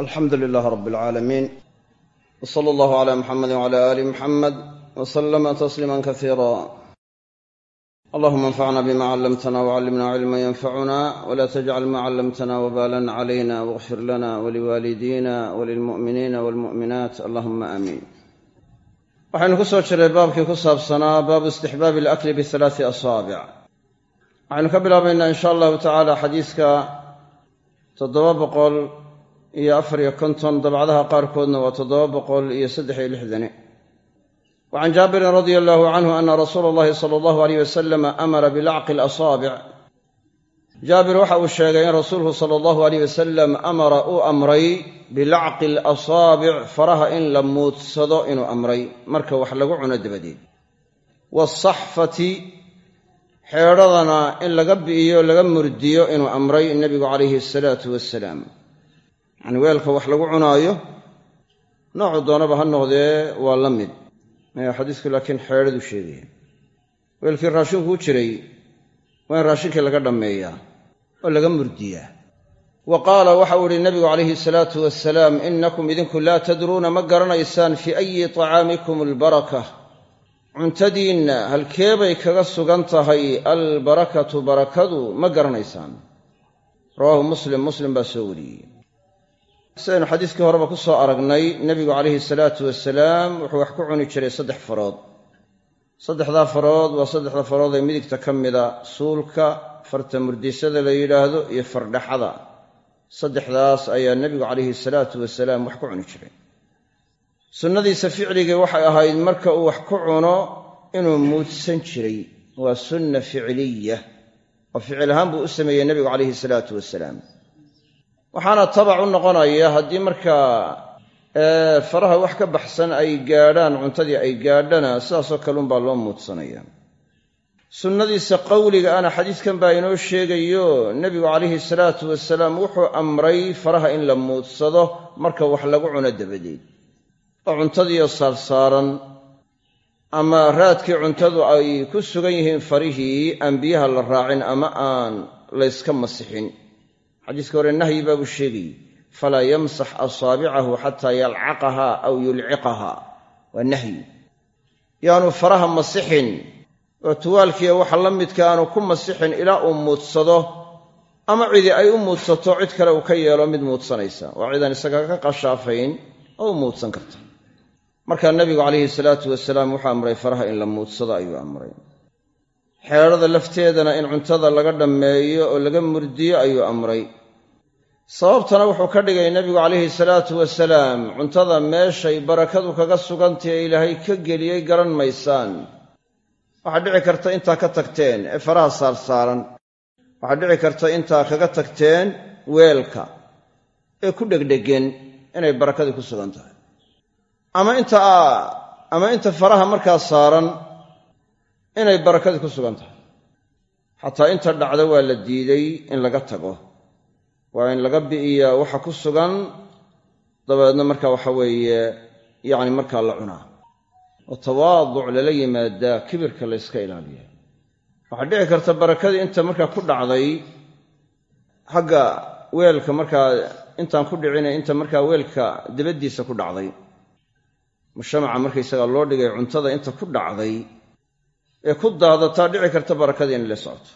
alxamdu lilaah rab alcaalamiin w sala allahu cala muxamedi wcala aali muxamed w salama tasliima kasiira allahuma anfacna bima callamtana wcallimna cilma yanfacuna wla tajcal ma callamtana wbalan calayna wاغfir lana waliwaalidina walilmu'miniina walmu'minaat allahuma aamiin waxaynu ku soo jiray baabkii ku saabsanaa baabu istixbaabi alakli bialaai asaabic waxaynu ka bilaabaynaa in sha allahu tacala xadiiska toddoba boqol iyo afar iyo konton dabcdaha qaarkoodna waa toddoba boqol iyo saddex iyo lixdani. Wa jaabirin radia allahu canhu ana rasuula allahi sala allahu aleyh wasalama amara bilacqi alasaabic. Jaabir waxa uu sheegay in rasuulku sala allahu aleyh wasalam amara uu amray bilacqi alasaabic faraha in la muudsado inuu amray marka wax lagu cuno dabadeed. Waasaxfati xeedhadana in laga bi'iyo laga murdiyo inuu amray nebigu calayhi asalaatu wasalaam yacni weelka wax lagu cunaayo noocu doonaba ha noqdee waa la mid. Xadiisku laakiin xeedhadu sheegaya weelkii raashinku u jiray waa in raashinkii laga dhammeeyaa oo laga murdiyaa wa qaala waxa uu ihi nabigu calayhi salaatu wasalaam innakum idinku laa tadruuna ma garanaysaan fii ayi tacaamikum albaraka. Cuntadiinna halkeebay kaga sugan tahay albarakatu barakadu ma garanaysaan. Rawaahu muslim muslim baa soo wariyey sidaynu xadiiskii horeba ku soo aragnay nebigu calayhi salaatu wasalaam wuxuu wax ku cuni jiray saddex farood. Saddexdaa farood waa saddexda farood ee midigta ka mida suulka farta murdisada la yidhaahdo iyo fardhaxada. Saddexdaas ayaa nebigu calayhi salaatu wasalaam wax ku cuni jiray. Sunnadiisa ficligii waxay ahayd marka uu wax ku cuno inuu muudsan jiray. Waa sunna ficliya oo ficil ahaan buu u sameeyey nebigu calayhi salaatu wasalaam waxaana tabac u noqonaya haddii markaa faraha wax ka baxsan ay gaadhaan cuntadii ay gaadhana sidaasoo kale unbaa loo muudsanaya. Sunnadiisa qowliga ana xadiiskan baa inoo sheegayo nebigu calayhi salaatu wasalaam wuxuu amray faraha in la muudsado marka wax lagu cuno dabadeed oo cuntadiiyo saarsaaran ama raadkii cuntadu ay ku sugan yihiin farihii aan biyaha la raacin ama aan layska masixin xadiiska hore nahyi baabuu sheegayey falaa yamsax asaabicahu xataa yalcaqaha aw yulciqaha waa nahyi. Yaanu faraha masixin oo tuwaalkiiyo waxa la midka aanu ku masixin ilaa uu muudsado ama cidi ay u muudsato cid kale uu ka yeelo mid muudsanaysa. Waa cidaan isaga ka qashaafayn oo u muudsan karta. Markaa nebigu calayhi salaatu wasalaam wuxuu amray faraha in la muudsado ayuu amray xeedhada lafteedana in cuntada laga dhammeeyo oo laga murdiyo ayuu amray. Sababtana wuxuu ka dhigay nebigu calayhi salaatu wasalaam cuntada meeshay barakadu kaga sugantahi ee ilaahay ka geliyey garan maysaan. Waxaad dhici karta intaa ka tagteen ee faraha saarsaaran waxaad dhici karta intaa kaga tagteen weelka ee ku dhegdhegen inay barakadii ku sugan tahay. Ama inta ama inta faraha markaa saaran inay barakadii ku sugan tahay. Xataa inta dhacda waa la diiday in laga tago. Waa in laga bi'iyaa waxa ku sugan dabeedna marka waxa weeye yacni markaa la cunaa. Oo tawaaduc lala yimaadaa kibirka la yska ilaaliya waxaa dhici karta barakadii inta markaa ku dhacday xagga weelka markaa intaan ku dhicina inta markaa weelka dabaddiisa ku dhacday. Mujtamaca markaysagaa loo dhigay cuntada inta ku dhacday ee ku daadataa dhici karta barakadii in la socoto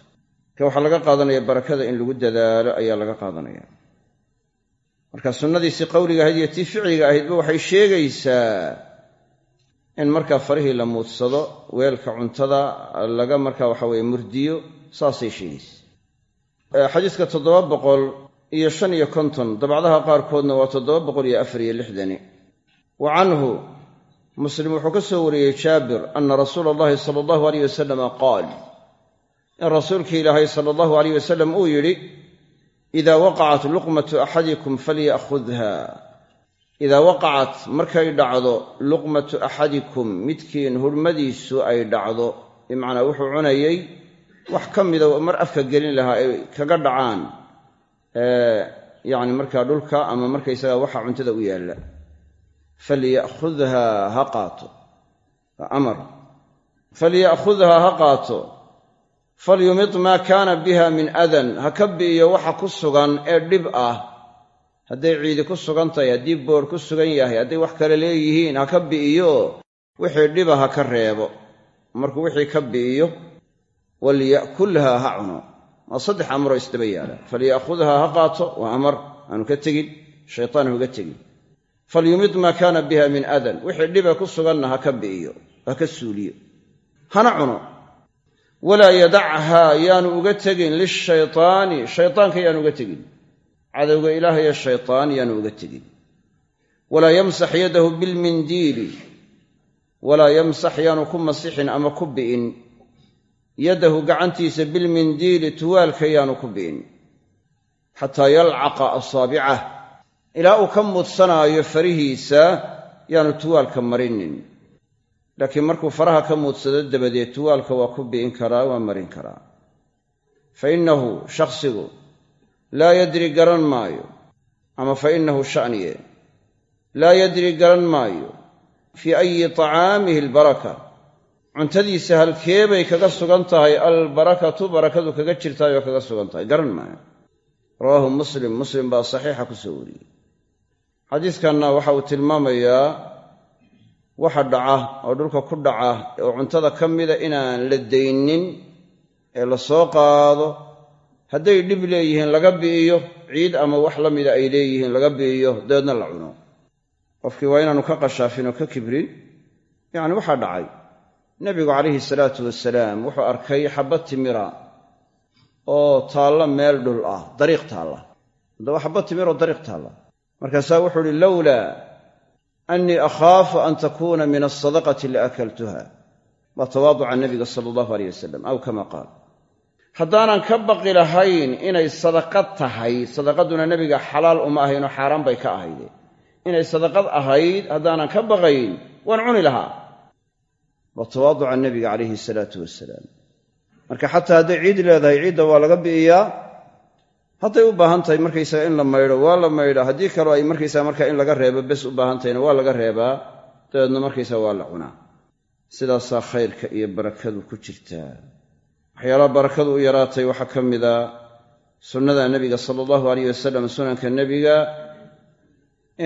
marka waxaa laga qaadanaya barakada in lagu dadaalo ayaa laga qaadanaya. Marka sunnadiisii qowliga ahayd iyo tii ficliga ahaydba waxay sheegaysaa in markaa farihii la muudsado weelka cuntada laga markaa waxa weye murdiyo saasay sheegaysa xadiiska toddoba boqol iyo shan iyo konton dabcdaha qaarkoodna waa toddoba boqol iyo afar iyo lixdani. Wa muslim wuxuu ka soo wariyey jaabir ana rasuula allahi sala allahu aleyh wasalama qaal in rasuulkii ilaahay sala allahu aleyh wasalam uu yidhi idaa waqacat luqmatu axadikum falya'khudha idaa waqacat markay dhacdo luqmatu axadikum midkiin hurmadiisu ay dhacdo bimacnaa wuxuu cunayey wax ka mida mar afka gelin lahaa ay kaga dhacaan yacni markaa dhulka ama markaysaga waxa cuntada u yaalla falya'khudha ha qaato waa amar falya'khudha ha qaato falyumid maa kaana biha min adan ha ka bi'iyo waxa ku sugan ee dhib ah hadday ciidi ku sugan tahay haddii boor ku sugan yahay hadday wax kale leeyihiin ha ka bi'iyo wixii dhiba ha ka reebo markuu wixii ka bi'iyo walya'kulha ha cuno waa saddex amaroo isdaba yaalla falya'khudhaa ha qaato waa amar aanu ka tegin shaytaan tegin falyumid maa kaana biha min adan wixii dhiba ku suganna ha ka bi'iyo ha ka suuliyo. Hana cuno. Walaa yadachaa yaanu uga tegin lishaytaani. Shaytaanka yaanu uga tegin. Cadowga ilaahaya shaytaan yaanu uga tegin. Walaa yamsax yadahu bilmindiili. Walaa yamsax yaanu ku masixin ama ku bi'in. Yadahu gacantiisa bilmindiili tuwaalka yaanu ku bi'in. Xataa yalcaqa asaabicah ilaa uu ka muudsanaayo farihiisa yaanu tuwaalka marinin. Laakiin markuu faraha ka muudsado dabadeed tuwaalka waa ku bi'in karaa waa marin karaa. Fa innahu shakhsigu laa yadri garan maayo. Ama fa innahu sha'niye laa yadri garan maayo. Fii ayi tacaamihi albaraka. Cuntadiisa halkeebay kaga sugan tahay albarakatu barakadu kaga jirtaay oo kaga sugan tahay. Garan maayo. Rawaahu muslim muslim baa saxiixa ku soo wariyey xadiiskanna waxa uu tilmaamayaa waxa dhaca oo dhulka ku dhaca oo cuntada ka mida inaan la daynin ee la soo qaado. Hadday dhib leeyihiin laga bi'iyo ciid ama wax la mida ay leeyihiin laga bi'iyo dabeedna la cuno. Qofkii waa inaanu ka qashaafin oo ka kibrin. Yacni waxaa dhacay. Nebigu calayhi salaatu wasalaam wuxuu arkay xabad timira oo taalla meel dhul ah dariiq taalla. Haddaba xabad timir oo dariiq taalla markaasaa wuxuu uhi lowlaa annii akhaafu an takuuna min alsadaqati la akaltuha waa tawaaduca nebiga sala allahu aleyh wasalam aw kama qaal. Haddaanan ka baqi lahayn inay sadaqad tahay sadaqaduna nebiga xalaal uma ahaynoo xaaraan bay ka ahayde inay sadaqad ahayd haddaanan ka baqayn waan cuni lahaa. Waa tawaaduca nebiga calayhi salaatu wasalaam marka xataa hadday ciid leedahay ciidda waa laga bi'iyaa hadday u baahan tahay markaysaga in la maydho waa la maydhaa haddii kaloo ay markaysaga marka in laga reebo bes u baahan tahayna waa laga reebaa dabeedna markaysaga waa la cunaa. Sidaasaa khayrka iyo barakadu ku jirtaa. Waxyaalaha barakadu u yaraatay waxaa ka mida sunnada nebiga sala allahu aleyh wasalam sunanka nebiga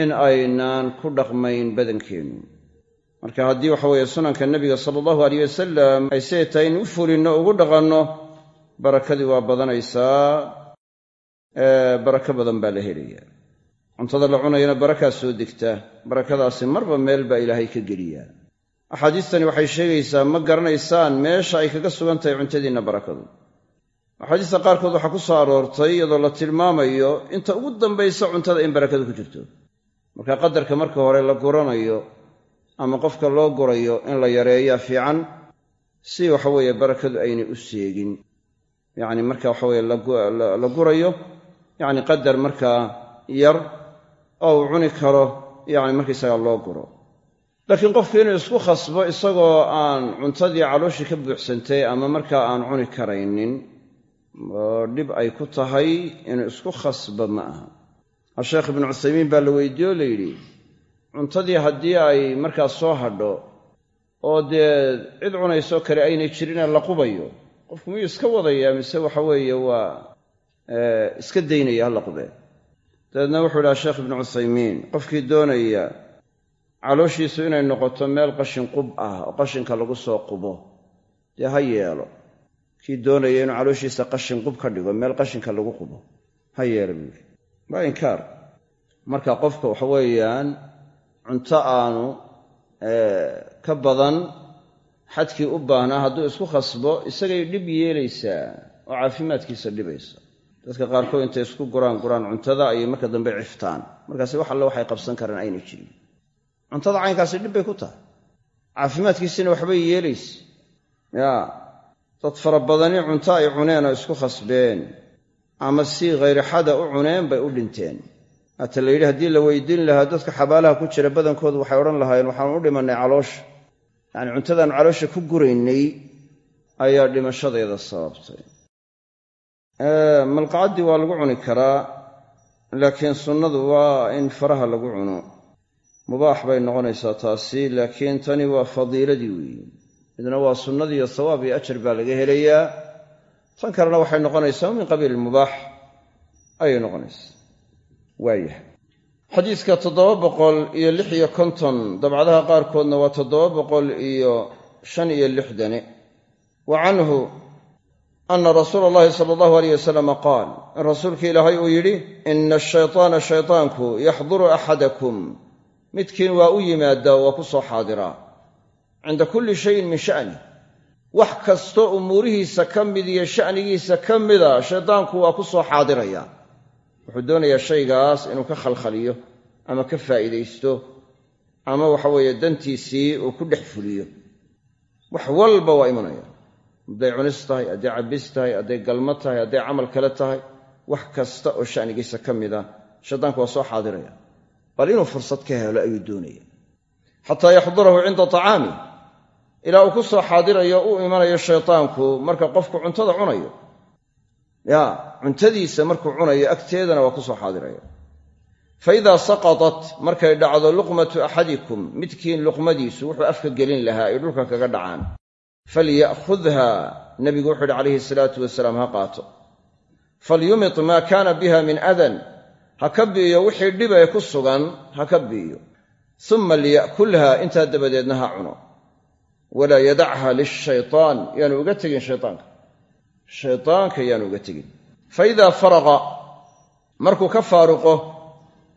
in aynaan ku dhaqmayn badankeennu marka haddii waxa weeye sunanka nebiga sala allahu aleyh wasalam ay siday tahay in u fulinno ugu dhaqanno barakadii waa badanaysaa barako badan baa la helaya cuntada la cunayana barakaa soo degta. Barakadaasi marba meel baa ilaahay ka geliyaa. Axaadiistani waxay sheegaysaa ma garanaysaan meesha ay kaga sugan tahay cuntadiinna barakadu. Axaadiista qaarkood waxaa ku soo aroortay iyadoo la tilmaamayo inta ugu dambaysa cuntada in barakadu ku jirto. Marka qadarka marka hore la guranayo ama qofka loo gurayo in la yareeyaa fiican si waxaweeye barakadu aynay u seegin. Yacni marka waxaweye la gurayo yacni qadar markaa yar oo uu cuni karo yacni markaysaga loo guro. Laakiin qofku inuu isku khasbo isagoo aan cuntadii calooshii ka buuxsantay ama markaa aan cuni karaynin oo dhib ay ku tahay inuu isku khasbo ma aha. Asheekh ibnu cuthaymiin baa la weydiiye oo la cuntadii haddii ay markaa soo hadho oo dee cid cunaysoo kale aynay jirinee la qubayo qofku miyuu iska wadayaa? Mise waxa weeye waa iska daynaya ha la qubee dabeedna wuxuu idhaha sheekh ibnu cuthaymiin qofkii doonaya calooshiisu inay noqoto meel qashin qub ah oo qashinka lagu soo qubo dee ha yeelo. Kii doonaya inuu calooshiisa qashin qub ka dhigo meel qashinka lagu qubo ha yeelo buu yidhi. Waa inkaar. Marka qofka waxa weeyaan cunto aanu ka badan xadkii u baahnaa hadduu isku khasbo isagay dhib yeelaysaa oo caafimaadkiisa dhibaysa dadka qaarkood intay isku guraan guraan cuntada ayay marka dambe ciftaan. Markaasi wax alle waxay qabsan karaan aynay jirin cuntada caynkaasi dhib bay ku tahay. Caafimaadkiisina waxbay yeelaysa yaa dad fara badani cunto ay cuneen oo isku khasbeen. Ama si khayrixada u cuneen bay u dhinteen. Haata la yidhi haddii la weydiin lahaa dadka xabaalaha ku jira badankoodu waxay odhan lahaayeen waxaanu u dhimannay caloosha. Yacni cuntadaanu caloosha ku guraynay ayaa dhimashadeeda sababtay malqacaddii waa lagu cuni karaa laakiin sunnadu waa in faraha lagu cuno. Mubaax bay noqonaysaa taasi laakiin tani waa fadiiladii weeye midna waa sunnadiiyo sawaab iyo ajar baa laga helayaa. Tan kalena waxay noqonaysaa min qabiil mubaax ayay noqonaysaa. Waayahay. Xadiiska toddoba boqol iyo lix iyo konton dabcadaha qaarkoodna waa toddoba boqol iyo shan iyo lixdani wa canhu ana rasuula allahi sala allahu aleyh wasalama qaal in rasuulka ilaahay uu yidhi ina ashaytaana shaytaanku yaxduru axadakum midkiin waa u yimaadaa waa ku soo xaadiraa cinda kulli shayin min sha'ni wax kastoo umuurihiisa ka mid iyo sha'nigiisa ka mida shaydaanku waa ku soo xaadiraya wuxuu doonayaa shaygaas inuu ka khalkhaliyo ama ka faa'iidaysto ama waxaweeye dantiisii uu ku dhex fuliyo wax walba waa imanaya hadday cunis tahay hadday cabbis tahay hadday galmo tahay hadday camal kale tahay wax kasta oo sha'nigiisa ka mida shaydaanku waa soo xaadiraya. Bal inuu fursad ka helo ayuu doonaya xataa yaxdurahu cinda tacaami. Ilaa uu ku soo xaadirayo u imanayo shaytaanku marka qofku cuntada cunayo. Ya cuntadiisa markuu cunayo agteedana waa ku soo xaadiraya fa idaa saqatat markay dhacdo luqmatu axadikum midkiin luqmadiisu wuxuu afka gelin lahaa ay dhulka kaga dhacaan falya'khudha nebigu wuxuu yidhi calayhi salaatu wasalaam ha qaato falyumit maa kaana biha min adan ha ka bi'iyo wixii dhib ee ku sugan ha ka bi'iyo uma liya'kulha intaa dabadeedna ha cuno walaa yadachha lishaytaan yaanu uga tegin shaytaanka shaytaanka yaanu uga tegin fa idaa faraqa markuu ka faaruqo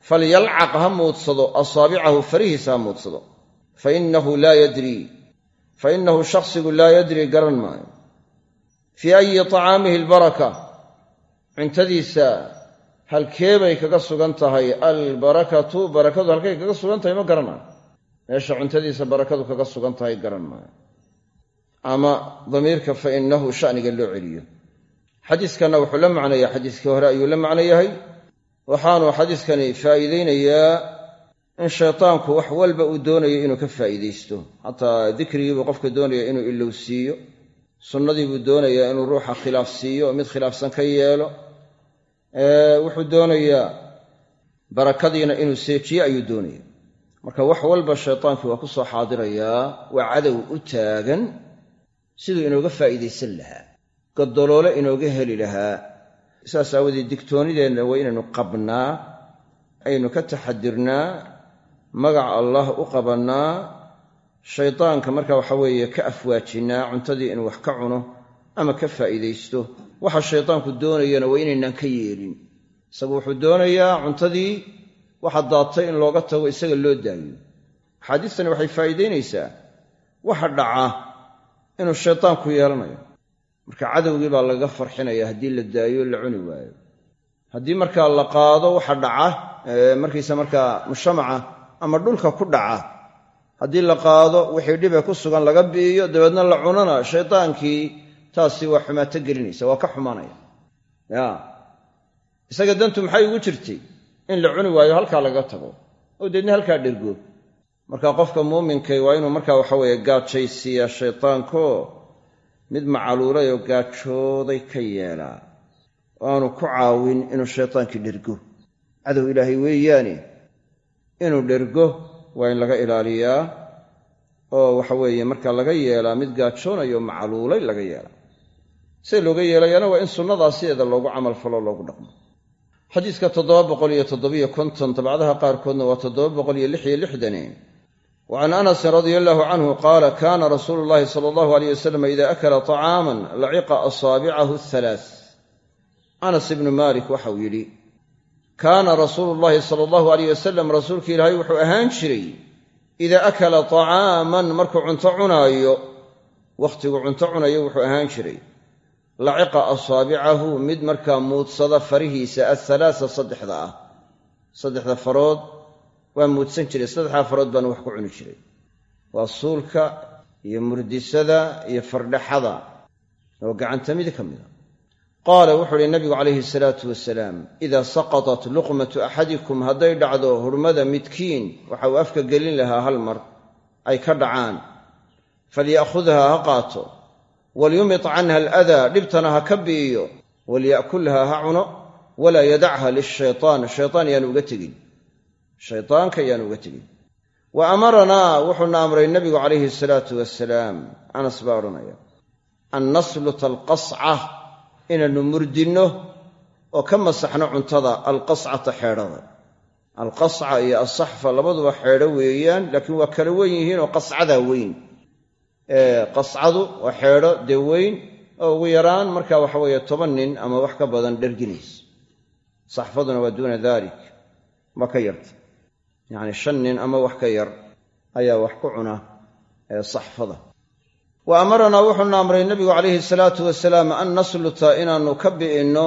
falyalcaq ha muudsado asaabicahu farihiisa ha muudsado fa innahu laa yadrii fa innahu shakhsigu laa yadrii garan maayo fii ayi tacaamihi albaraka cuntadiisa halkeebay kaga sugan tahay albarakatu barakadu halkay kaga sugan tahay ma garanayo meesha cuntadiisa barakadu kaga sugan tahay garan maayo ama damiirka fa innahu shaniga loo celiyo xadiiskanna wuxuu la macnayaa xadiiskii hore ayuu la macno yahay waxaanu xadiiskani faa'iideynayaa in shaytaanku wax walba uu doonayo inuu ka faa'iidaysto. Xataa dikrigiibuu qofka doonaya inuu ilowsiiyo sunnadiibuu doonayaa inuu ruuxa khilaafsiiyo oo mid khilaafsan ka yeelo. Wuxuu doonayaa barakadiina inuu seejiyo ayuu doonaya marka wax walba shaytaankii waa ku soo xaadirayaa waa cadow u taagan siduu inooga faa'iidaysan lahaa. Godoloole inooga heli lahaa. Saas aawadeed digtoonideenna waa inaynu qabnaa aynu ka taxadirnaa magac allah u qabannaa shaydaanka marka waxa weeye ka afwaajinnaa cuntadii inuu wax ka cuno ama ka faa'iidaysto. Waxa shaydaanku doonayana waa inaynaan ka yeelin. Isagu wuxuu doonayaa cuntadii waxa daatay in looga tago isaga loo daayo. Axaadiistani waxay faa'iidaynaysaa. Waxa dhaca inuu shaydaanku yeelanayo. Marka cadowgii baa lagaga farxinaya haddii la daayo la cuni waayo. Haddii markaa la qaado waxa dhaca markiisa markaa mujtamaca ama dhulka ku dhaca. Haddii la qaado wixii dhibe ku sugan laga bi'iyo dabeedna la cunana shaydaankii taasi waa xumaato gelinaysa waa ka xumaanaya. Ya. Isaga dantu maxay ugu jirtay? In la cuni waayo halkaa laga tago oo deedna halkaa dhergo. Marka qofka muuminkay waa inuu markaa waxaweeye gaajaysiiyaa shaydaanko mid macaluulay oo gaajooday ka yeelaa. Oo aanu ku caawin inuu shaydaankii dhergo. Cadow ilaahay weeyaane inuu dhergo waa in laga ilaaliyaa oo waxaweeye marka laga yeelaa mid gaajoonayo macaluulay laga yeelaa. See looga yeelayana waa in sunnadaa sideeda loogu camal falo loogu dhaqmo. Xadiiska dabcadaha qaarkoodna waa wa can anasin radia allahu canhu qaala kaana rasuulu llahi sala allahu aleyh wasalam ida akala طacaaman laciqa asaabicahu halaath anas ibnu malik waxau yidhi kaana rasuulu llahi sala allahu aleyh wasalam rasuulka ilaahay wuxuu ahaan jiray idaa akala طacaaman markuu cunto cunaayo wakhtigu cunto cunayo wuxuu ahaan jiray laciqa asaabicahu mid markaa muudsada farihiisa athalaasa saddexda ah saddexda farood waa muudsan jiray saddexdaa farood baanu wax ku cuni jiray. Waa suulka iyo murdisada iyo fardhaxada oo gacantamidi ka mida qaala wuxuu uhi nabigu calayhi salaatu wasalaam idaa saqatat luqmatu axadikum hadday dhacdo hurmada midkiin waxa uu afka gelin lahaa hal mar ay ka dhacaan falya'khudha ha qaato walyumit canha aladaa dhibtana ha ka bi'iyo walya'kulha ha cuno walaa yadachha lishaytaan shaytaan yaanu uga tegin shaydaanka yaanu uga tegin. Wa amaranaa wuxuuna amray nabigu calayhi salaatu wasalaam anas baa odhanaya an nasluta alqasca inaannu murdinno oo ka masaxno cuntada alqascata xeedhada. Alqasca iyo alsaxfa labaduba xeedho weeyaan laakiin waa kala weyn yihiin oo qascadaa weyn. Qascadu waa xeedho dee weyn oo ugu yaraan marka waxa weeye toban nin ama wax ka badan dherginaysa saxfaduna waa duuna dalik ma ka yarta. Yacni shan nin ama wax ka yar ayaa wax ku cuna saxfada wa amaranaa wuxuuna amray nebigu calayhi salaatu wasalaam an nasluta inaannu ka bi'inno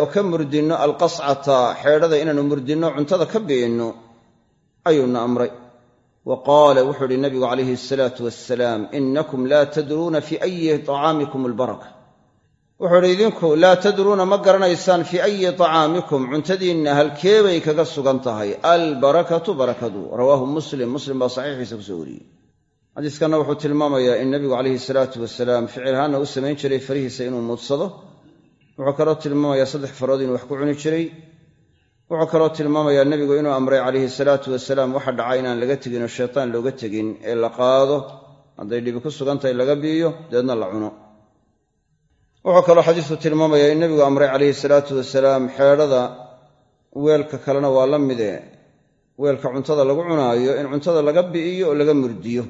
oo ka murdinno alqascata xeedhada inaannu murdinno cuntada ka bi'inno ayuuna amray. Wa qaala wuxuu uhi nabigu calayhi asalaatu wasalaam inakum laa tadruuna fii ayi tacaamikum albaraka. Wuxuu idhi idinku laa tadruuna ma garanaysaan fii ayi tacaamikum cuntadiinna halkeebay kaga sugan tahay. Albarakatu barakadu. Rawaahu muslim muslim baa saxiixiisa ku soo wariyey xadiiskanna wuxuu tilmaamayaa in nebigu calayhi salaatu wasalaam ficil ahaanna u samayn jiray farihiisa inuu muudsado. Wuxuu kaloo tilmaamayaa saddex farood inuu wax ku cuni jiray. Wuxuu kaloo tilmaamayaa nebigu inuu amray calayhi salaatu wasalaam waxa dhaca inaan laga tegin oo shaytaan looga tegin ee la qaado. Hadday dhibi ku sugan tahay laga biiyo deedna la cuno. Wuxuu kaloo xadiisku tilmaamayaa in nebigu amray calayhi salaatu wasalaam xeedhada weelka kalena waa la mide. Weelka cuntada lagu cunaayo in cuntada laga bi'iyo oo laga murdiyo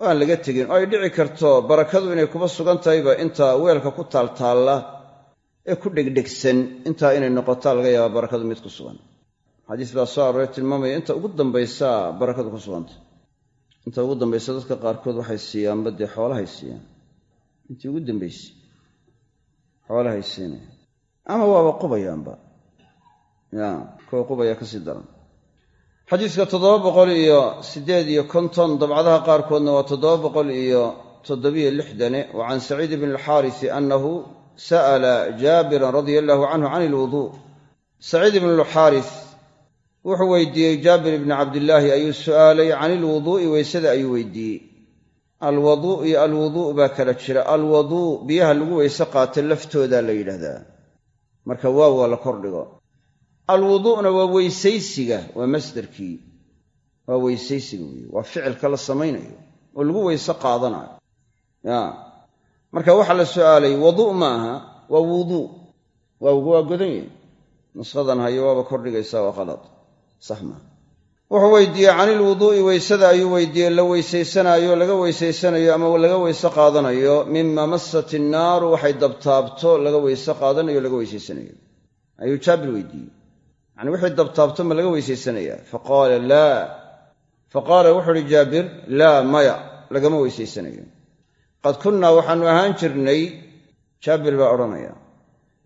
oo aan laga tegin. Oo ay dhici karto barakadu inay kuba sugan tahayba inta weelka ku taaltaalla ee ku dhegdhegsan intaa inay noqotaa laga yaaba barakadu mid ku sugan. Xadiis baa soo aroore tilmaamaya inta ugu dambaysaa barakadu ku suganta. Inta ugu dambaysa dadka qaarkood waxay siiyaanba dee xoolahay siiyaan. Intii ugu dambaysay xoolahay siinaya. Ama waaba qubayaanba ya kuwa qubaya ka sii daran xadiiska toddoba boqol iyo siddeed iyo konton dabcadaha qaarkoodna waa toddoba boqol iyo toddobiyo lixdane wa can saciid bni alxaarisi annahu sa'ala jaabiran radia allahu canhu can ilwuduu saciid ibnu alxaaris wuxuu weydiiyey jaabir ibni cabdillaahi ayuu su'aalay can ilwuduu'i weysada ayuu weydiiyey. Alwaduu iyo alwuduu baa kala jira. Alwaduu biyaha lagu weyse qaato laftoodaa la yidhaahdaa marka waaw waa la kordhigo alwuduu'na waa weysaysiga waa masdarkii waa weysaysiga weeye waa ficilka la samaynayo oo lagu weyse qaadanayo. Ya. Marka waxaa la su'aalay waduu ma aha waa wuduu waawgu waa godan yahy nushadan hayo waaba kordhigaysaa waa qalad sax maa wuxuu weydiiyey can ilwuduu'i weysada ayuu weydiiyey la weysaysanaayo laga weysaysanayo ama laga weyse qaadanayo mima massat innaaru waxay dabtaabto laga weyse qaadanayo laga weysaysanayo. Ayuu jaabir weydiiyey yacni wixii dabtaabto ma laga weysaysanayaa faqaala laa. Faqaala wuxuu uhi jaabir laa maya. Lagama weysaysanayo qad kunnaa waxaannu ahaan jirnay jaabir baa odhanaya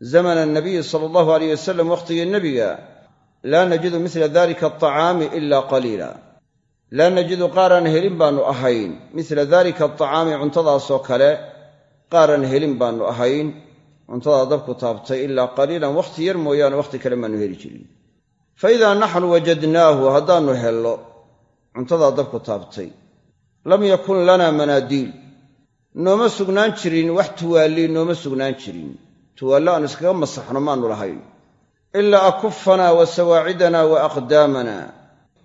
zamana anabiyi sala allahu alayh wasalam wakhtigii nebiga. Laa najidu mila dalika alطacaami ila qaliila. Laa najidu qaaraan helin baannu ahayn. Mila dalika alطacaami cuntadaasoo kale qaaraan helin baannu ahayn. Cuntadaa dabku taabtay ilaa qaliilan. Wakhti yar mooyaane wakhti kale maannu heli jirin fa idaa naxnu wajadnaahu haddaannu hello cuntadaa dabku taabtay lam yakun lana manaadiil. Nooma sugnaan jirin wax tuwaalli nooma sugnaan jirin. Tuwaallo aan iskaga masaxno maannu lahayn. Ilaa akufanaa wa sawaacidana wa aqdaamana.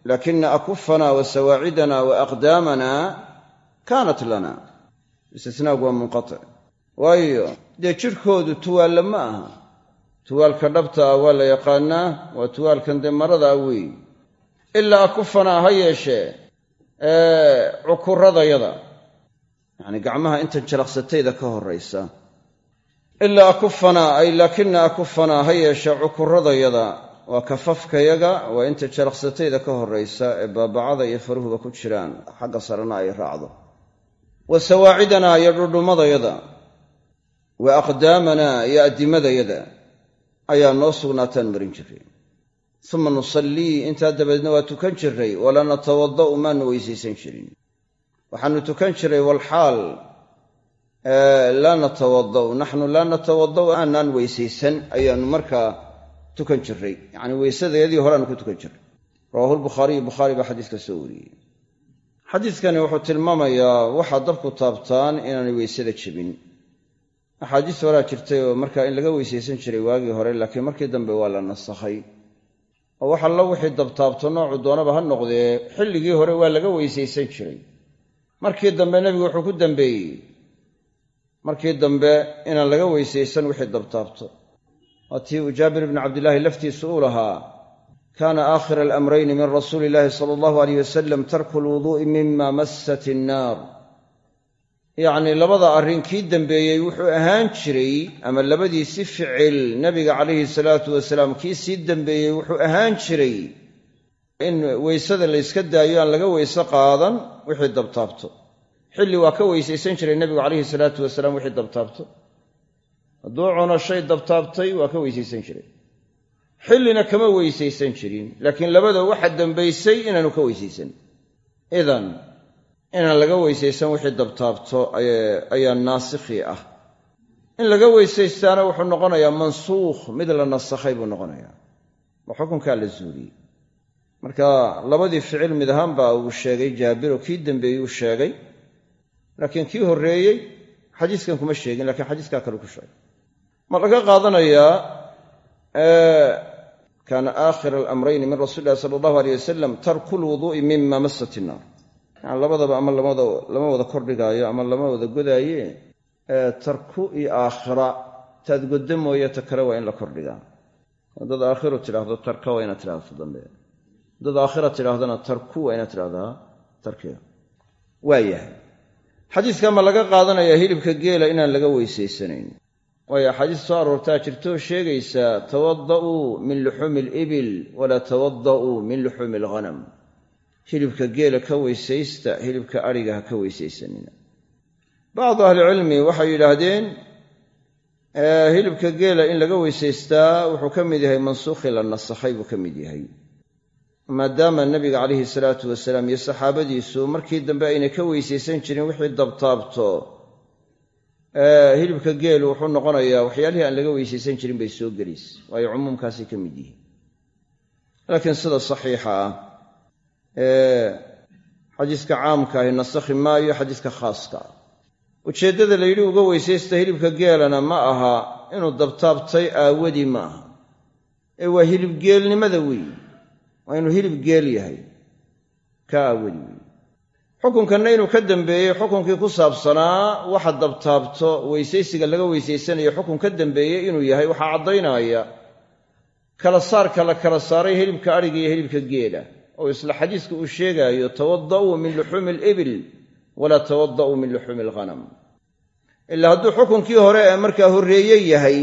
Laakina akufanaa wa sawaacidana wa aqdaamana kaanat lana. Istisnaagu waa munqatic waayo dee jidhkoodu tuwaalle ma aha tuwaalka dhabta ah waa la yaqaanaa waa tuwaalkan dee maradaa weey. Ilaa akufanaa ha yeeshee cukuradayada yacni gacmaha intan jalaqsatayda ka horraysa. Ilaa akufanaa ay laakina akufanaa ha yeeshee cukuradayada waa kafafkayaga waa inta jalaqsatayda ka horraysa ee baabacada iyo faruhuba ku jiraan xagga sarena ay raacdo. Wa sawaacidanaa iyo dhudhummadayada wa aqdaamanaa iyo addimadayada ayaa noo sugnaataan marin jiray. Uma nusallii intaa dabadeedna waa tukan jiray walaa natawada'u maanu weysaysan jirin. Waxaanu tukan jiray walxaal laa natawada'u naxnu laa natawada'u aanaan weysaysan ayaannu markaa tukan jiray. Yacni weysadayadii horeaanu ku tukan jiray. Rawahu lbukhaariyu bukhaari baa xadiiska soo wariyey. Xadiiskani wuxuu tilmaamayaa waxaa dabku taabtaan inaanay weysada jebin axaadiis horaa jirtay oo markaa in laga weysaysan jiray waagii hore laakiin markii dambe waa la nasakhay oo wax allo wixii dabtaabto noocu doonaba ha noqdee xilligii hore waa laga weysaysan jiray. Markii dambe nebigu wuxuu ku dambeeyey. Markii dambe inaan laga weysaysan wixii dabtaabto. Waa tii uu jaabir ibnu cabdillaahi laftiisu uu lahaa. Kaana aakhira alamrayni min rasuuli illaahi sala allahu alayh wasalam tarku lwuduu'i mima massat innaar yacnii labada arrin kii dembeeyey wuxuu ahaan jiray ama labadiisi ficil nabiga calayhi salaatu wasalaam kii sii dembeeyey wuxuu ahaan jiray in weysada layska daayo aan laga weyse qaadan wixii dabtaabto. Xilli waa ka weysaysan jiray nebigu calayhi salaatu wasalaam wixii dabtaabto. Hadduu cuno shay dabtaabtay waa ka weysaysan jiray. Xillina kama weysaysan jirin laakiin labada waxa dambaysay inaanu ka weysaysan. Idan inaan laga weysaysan wixii dabtaabto ayaa naasikhii ah. In laga weysaystaana wuxuu noqonayaa mansuukh mid la nasakhay buu noqonayaa. Oo xukunkaa la zuuliyey marka labadii ficil mid ahaan baa uu sheegay jaabir oo kii dambeeyey uu sheegay. Laakiin kii horreeyey xadiiskan kuma sheegin lakiin xadiiskaa kale ku sheegay. Ma laga qaadanayaa kaana aakhira alamrayni min rasuuli illahi sala allahu aleyh wasalam tarku lwuduu'i mima massat innaar labadaba ama lama wada kordhigaayo ama lama wada godaaye tarku iyo aakhira taad goddo mooye ta kale waa in la kordhigaa. Haddaad aakhiru tidhaahdo tarka waa inaad tidhahdo dambe. Haddaad aakhira tidhaahdana tarku waa inaad tidhahdaa tarkiga waa yahay. Xadiiska ma laga qaadanayaa hilibka geela inaan laga weysaysanayn waayo axaadiis soo aroortaa jirtoo sheegaysaa tawada'uu min luxuumi alibil walaa tawada'uu min luxuumi alghanam hilibka geela ka weysaysta hilibka adhiga ha ka weysaysanina. Bacdu ahlicilmi waxay yidhaahdeen hilibka geela in laga weysaystaa wuxuu ka mid yahay mansuukhii la nasakhay buu ka mid yahay. Maadaama nebiga calayhi salaatu wasalaam iyo saxaabadiisu markii dambe aynay ka weysaysan jirin wixii dabtaabto hilibka geelu wuxuu noqonayaa waxyaalihii aan laga weysaysan jirin bay soo gelaysa waayo cumuumkaasay ka mid yihiin. Laakiin sida saxiixa ah xadiiska caamka ahi nasakhi maayo xadiiska khaaska. Ah ujeeddada la yidhi uga weysaysta hilibka geelana ma aha inuu dabtaabtay aawadii ma aha. Ee waa hilibgeelnimada weeye waa inuu hilib geel yahay ka aawadi weeye xukunkanna inuu ka dambeeyey xukunkii ku saabsanaa waxa dabtaabto weysaysiga laga weysaysanayo xukun ka dambeeyey inuu yahay waxaa caddaynaya. Kala saarka la kala saaray hilibka adhiga iyo hilibka geela oo isla xadiiska uu sheegaayo tawada'uu min luxuumi alibil walaa tawada'uu min luxuumi alghanam. Ilaa hadduu xukunkii hore ee markaa horreeye yahay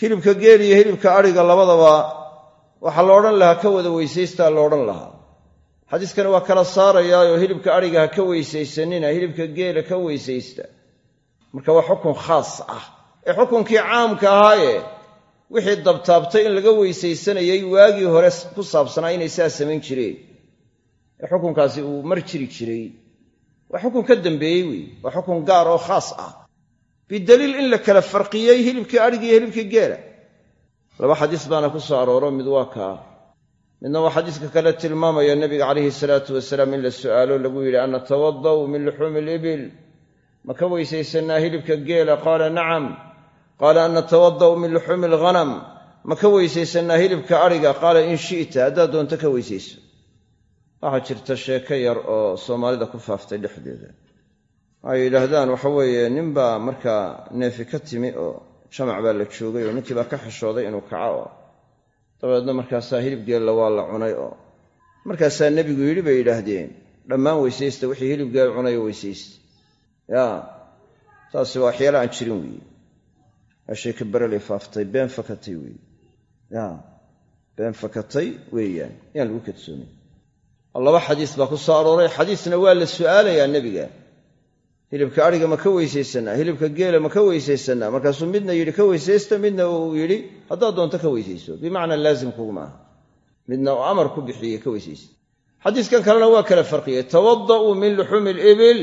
hilibka geel iyo hilibka adhiga labadaba waxaa la odhan lahaa ka wada weysaystaa la odhan lahaa. Xadiiskani waa kala saarayaayoo hilibka adhiga ha ka weysaysanina hilibka geela ka weysaysta. Marka waa xukun khaas ah. Ee xukunkii caamka ahaaye wixii dabtaabtay in laga weysaysanayay waagii hore ku saabsanaa inay saa samayn jireen. Ee xukunkaasi uu mar jiri jiray. Waa xukun ka dambeeyey weeye waa xukun gaar oo khaas ah. Bidaliil in la kala farqiyey hilibkii adhiga iyo hilibkii geela. Laba xadiis baana ku soo arooro mid waa kaa midna waa xadiiska kale tilmaamaya nebiga calayhi salaatu wasalaam in la su'aalo lagu yidhi an natawada'u min luxuumi alibil ma ka weysaysanaa hilibka geela? Qaala nacam qaala an natawada'u min luxuumi alghanam ma ka weysaysanaa hilibka adhiga qaala in shi'ta haddaad doonto ka weysayso. Waxaa jirta sheeko yar oo soomaalida ku faaftay dhexdeeda. Ay yidhaahdaan waxa weeye ninbaa markaa neefi ka timi oo jamac baa la joogay oo ninkii baa ka xishooday inuu kaco oo dabeedna markaasaa hilib geella waa la cunay oo markaasaa nebigu yidhi bay yidhaahdeen dhammaan weysaysta wixii hilib geel cunayo weysaysta. Yaa taasi waa waxyaala aan jirin weeye waa sheeka bereley faaftay been fakatay ya been fakatay weeyaan. Yaan lagu kadsoomin laba xadiis baa ku soo arooray. Xadiisna waa la su'aalayaa nebiga. Hilibka adhiga ma ka weysaysanaa hilibka geela ma ka weysaysanaa. Markaasuu midna yidhi ka weysaysta? Midna uu yidhi haddaad doonto ka weysayso. Bimacnaa laazim kuguma aha midna uu amar ku bixiyey ka weysaysta. Xadiiskan kalena waa kala farqiyey. Tawada'uu min luxuumi alibil.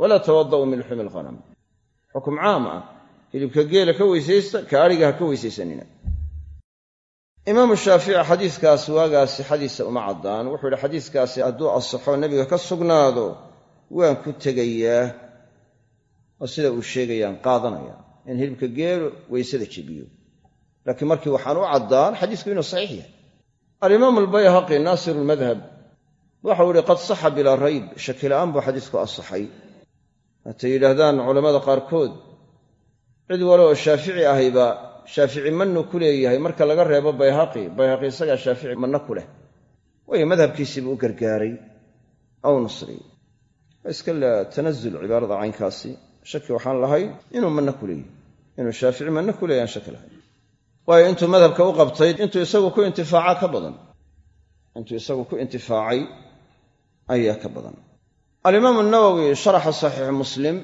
Walaa tawada'uu min luxuumi alghanam. Xukum caam ah hilibka geela ka weysaysta ka adhiga ha ka weysaysanina. Imaamu shaafici xadiiskaas waagaas sixadiisa uma caddaan. Wuxuu yidhi xadiiskaasi hadduu asaxo nebiga ka sugnaado waan ku tegayaa. Oo sida uu sheegayaan qaadanaya in hilibka geelu weysada jebiyo. Laakiin markii waxaan u caddaan xadiisku inuu saxiix yahay. Alimaamu albayhaqi naasiru lmadhab waxau ihi qad saxa bilaa rayb. Shakila'aan buu xadiisku asaxay. Hatay yidhaahdaan culammada qaarkood cid wale oo shaafici ahayba shaafici mannu ku leeyahay marka laga reebo bayhaqi bayhaqi isagaa shaafici manno ku leh. Waayo madhabkiisiibuu u gargaaray. Aw nusriyey iska tanazul cibaarada caynkaasi. Shaki waxaan lahayn inuu manno ku leeyahy inuu shaafici manno ku leeyahy shaki lahayn waayo intuu madhabka u qabtay intuu isagu ku intifaaca ka badan. Intuu isagu ku intifaacay ayaa ka badan. Alimaamu nawowi sharaxa saxiixi muslim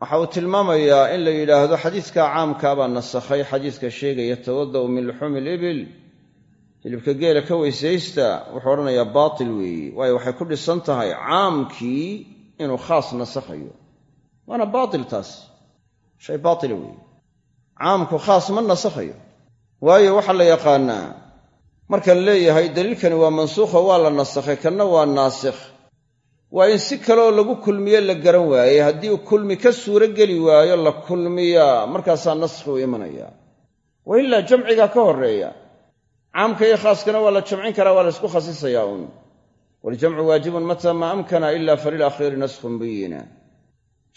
waxa uu tilmaamayaa in la yidhaahdo xadiidka caamkaabaa nasakhay xadiidka sheegaya tawada'u min luxuumi libil hilibka geela ka weysaysta wuxuu odhanayaa baatil weeye waayo waxay ku dhisan tahay caamkii inuu khaas nasakhayo. Waana baatil taas shay baatila weeye caamku khaas ma nasakhayo. Waayo waxaa la yaqaanaa marka la leeyahay daliilkani waa mansuukho waa la nasakhay kanna waa naasikh waa in si kaleoo lagu kulmiye la garan waayey haddii kulmi ka suuro geli waayo la kulmiyaa markaasaa naskhi u imanaya. Wa ilaa jamcigaa ka horreeya caamka iyo khaaskana waa la jamcin karaa waa la ysku khasisayaa uun. Waljamcu waajibun mata maa amkana ila falilakhiiri naskhun buyina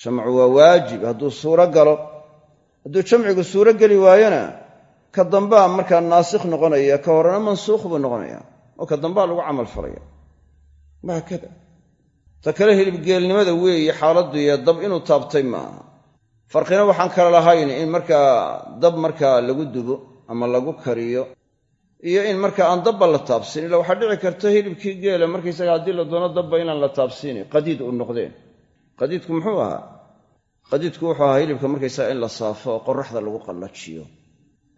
jamcu waa waajib hadduu suuro galo. Hadduu jamcigu suuro geli waayona ka dambaa markaa naasikh noqonaya ka horena mansuukh buu noqonaya oo ka dambaa lagu camal falaya. Wahaakada ta kale hilibgeelnimada weeye xaaladdu iyo dab inuu taabtay maaha. Farqina waxaan kala lahayn in markaa dab markaa lagu dubo ama lagu kariyo iyo in marka aan dabba la taabsin ila waxaa dhici karta hilibkii geela markaysaga haddii la doono dabba inaan la taabsiini qadiid u noqdeen. Qadiidku muxuu ahaa? Qadiidku wuxuu ahaa hilibka markaysaga in la saafo oo qoraxda lagu qallajiyo.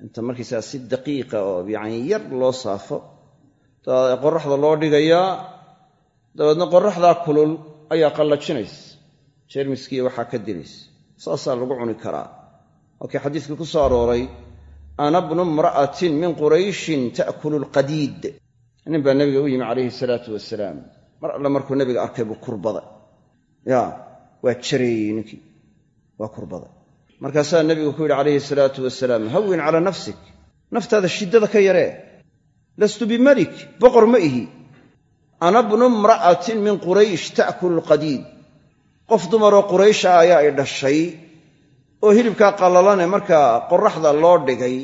Inta markaysaga si daqiiqa oo yacni yar loo saafo qoraxda loo dhigayaa dabeedna qoraxdaa kulul ayaa qallajinays jeermiskiiyo waxaa ka dilays saasaa lagu cuni karaa. Waakii xadiiskii ku soo arooray ana bnu imra'atin min qurayshin ta'kulu alqadiid. Nin baa nebiga u yimi calayhi salaatu wasalaam mar alle markuu nebiga arkay buu kurbaday ya waa jareeyey ninkii. Waa kurbaday markaasaa nebigu ku yidhi calayhi salaatu wasalaam hawin calaa nafsik. Naftaada shiddada ka yaree. Lastu bimalik boqor ma ihi ana bnu imra'atin min quraysh ta'kulu alqadiid qof dumaroo quraysha ayaa ay dhashay oo hilibkaa qallalane markaa qoraxda loo dhigay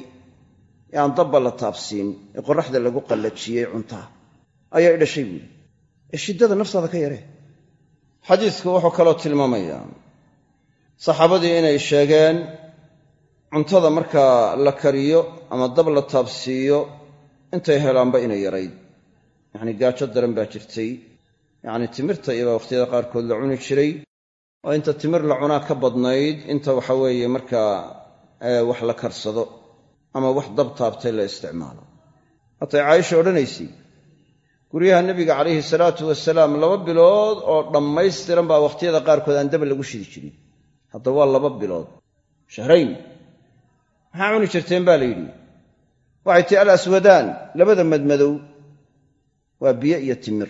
ee aan dabba la taabsiin ee qoraxda lagu qallajiyey cuntaa ayaa i dhashay buuli ee shiddada naftaada ka yaree. Xadiidku wuxuu kaloo tilmaamayaa saxaabadii inay sheegeen cuntada markaa la kariyo ama dab la taabsiiyo intay helaanba inay yarayd yacnii gaajo daran baa jirtay. Yacnii timirta iyobaa wakhtiyada qaarkood la cuni jiray. Oo inta timir la cunaa ka badnayd inta waxa weeye markaa wax la karsado ama wax dab taabtay la isticmaalo. Hatay caaisha odhanaysay guryaha nebiga calayhi salaatu wasalaam laba bilood oo dhammaystiran baa wakhtiyada qaarkood aan daba lagu shidi jirin. Hadda waa laba bilood. Shahrayn maxaa cuni jirteen baa la yidhi? Waxay tihi al aswadaan labada madmadow waa biyo iyo timir.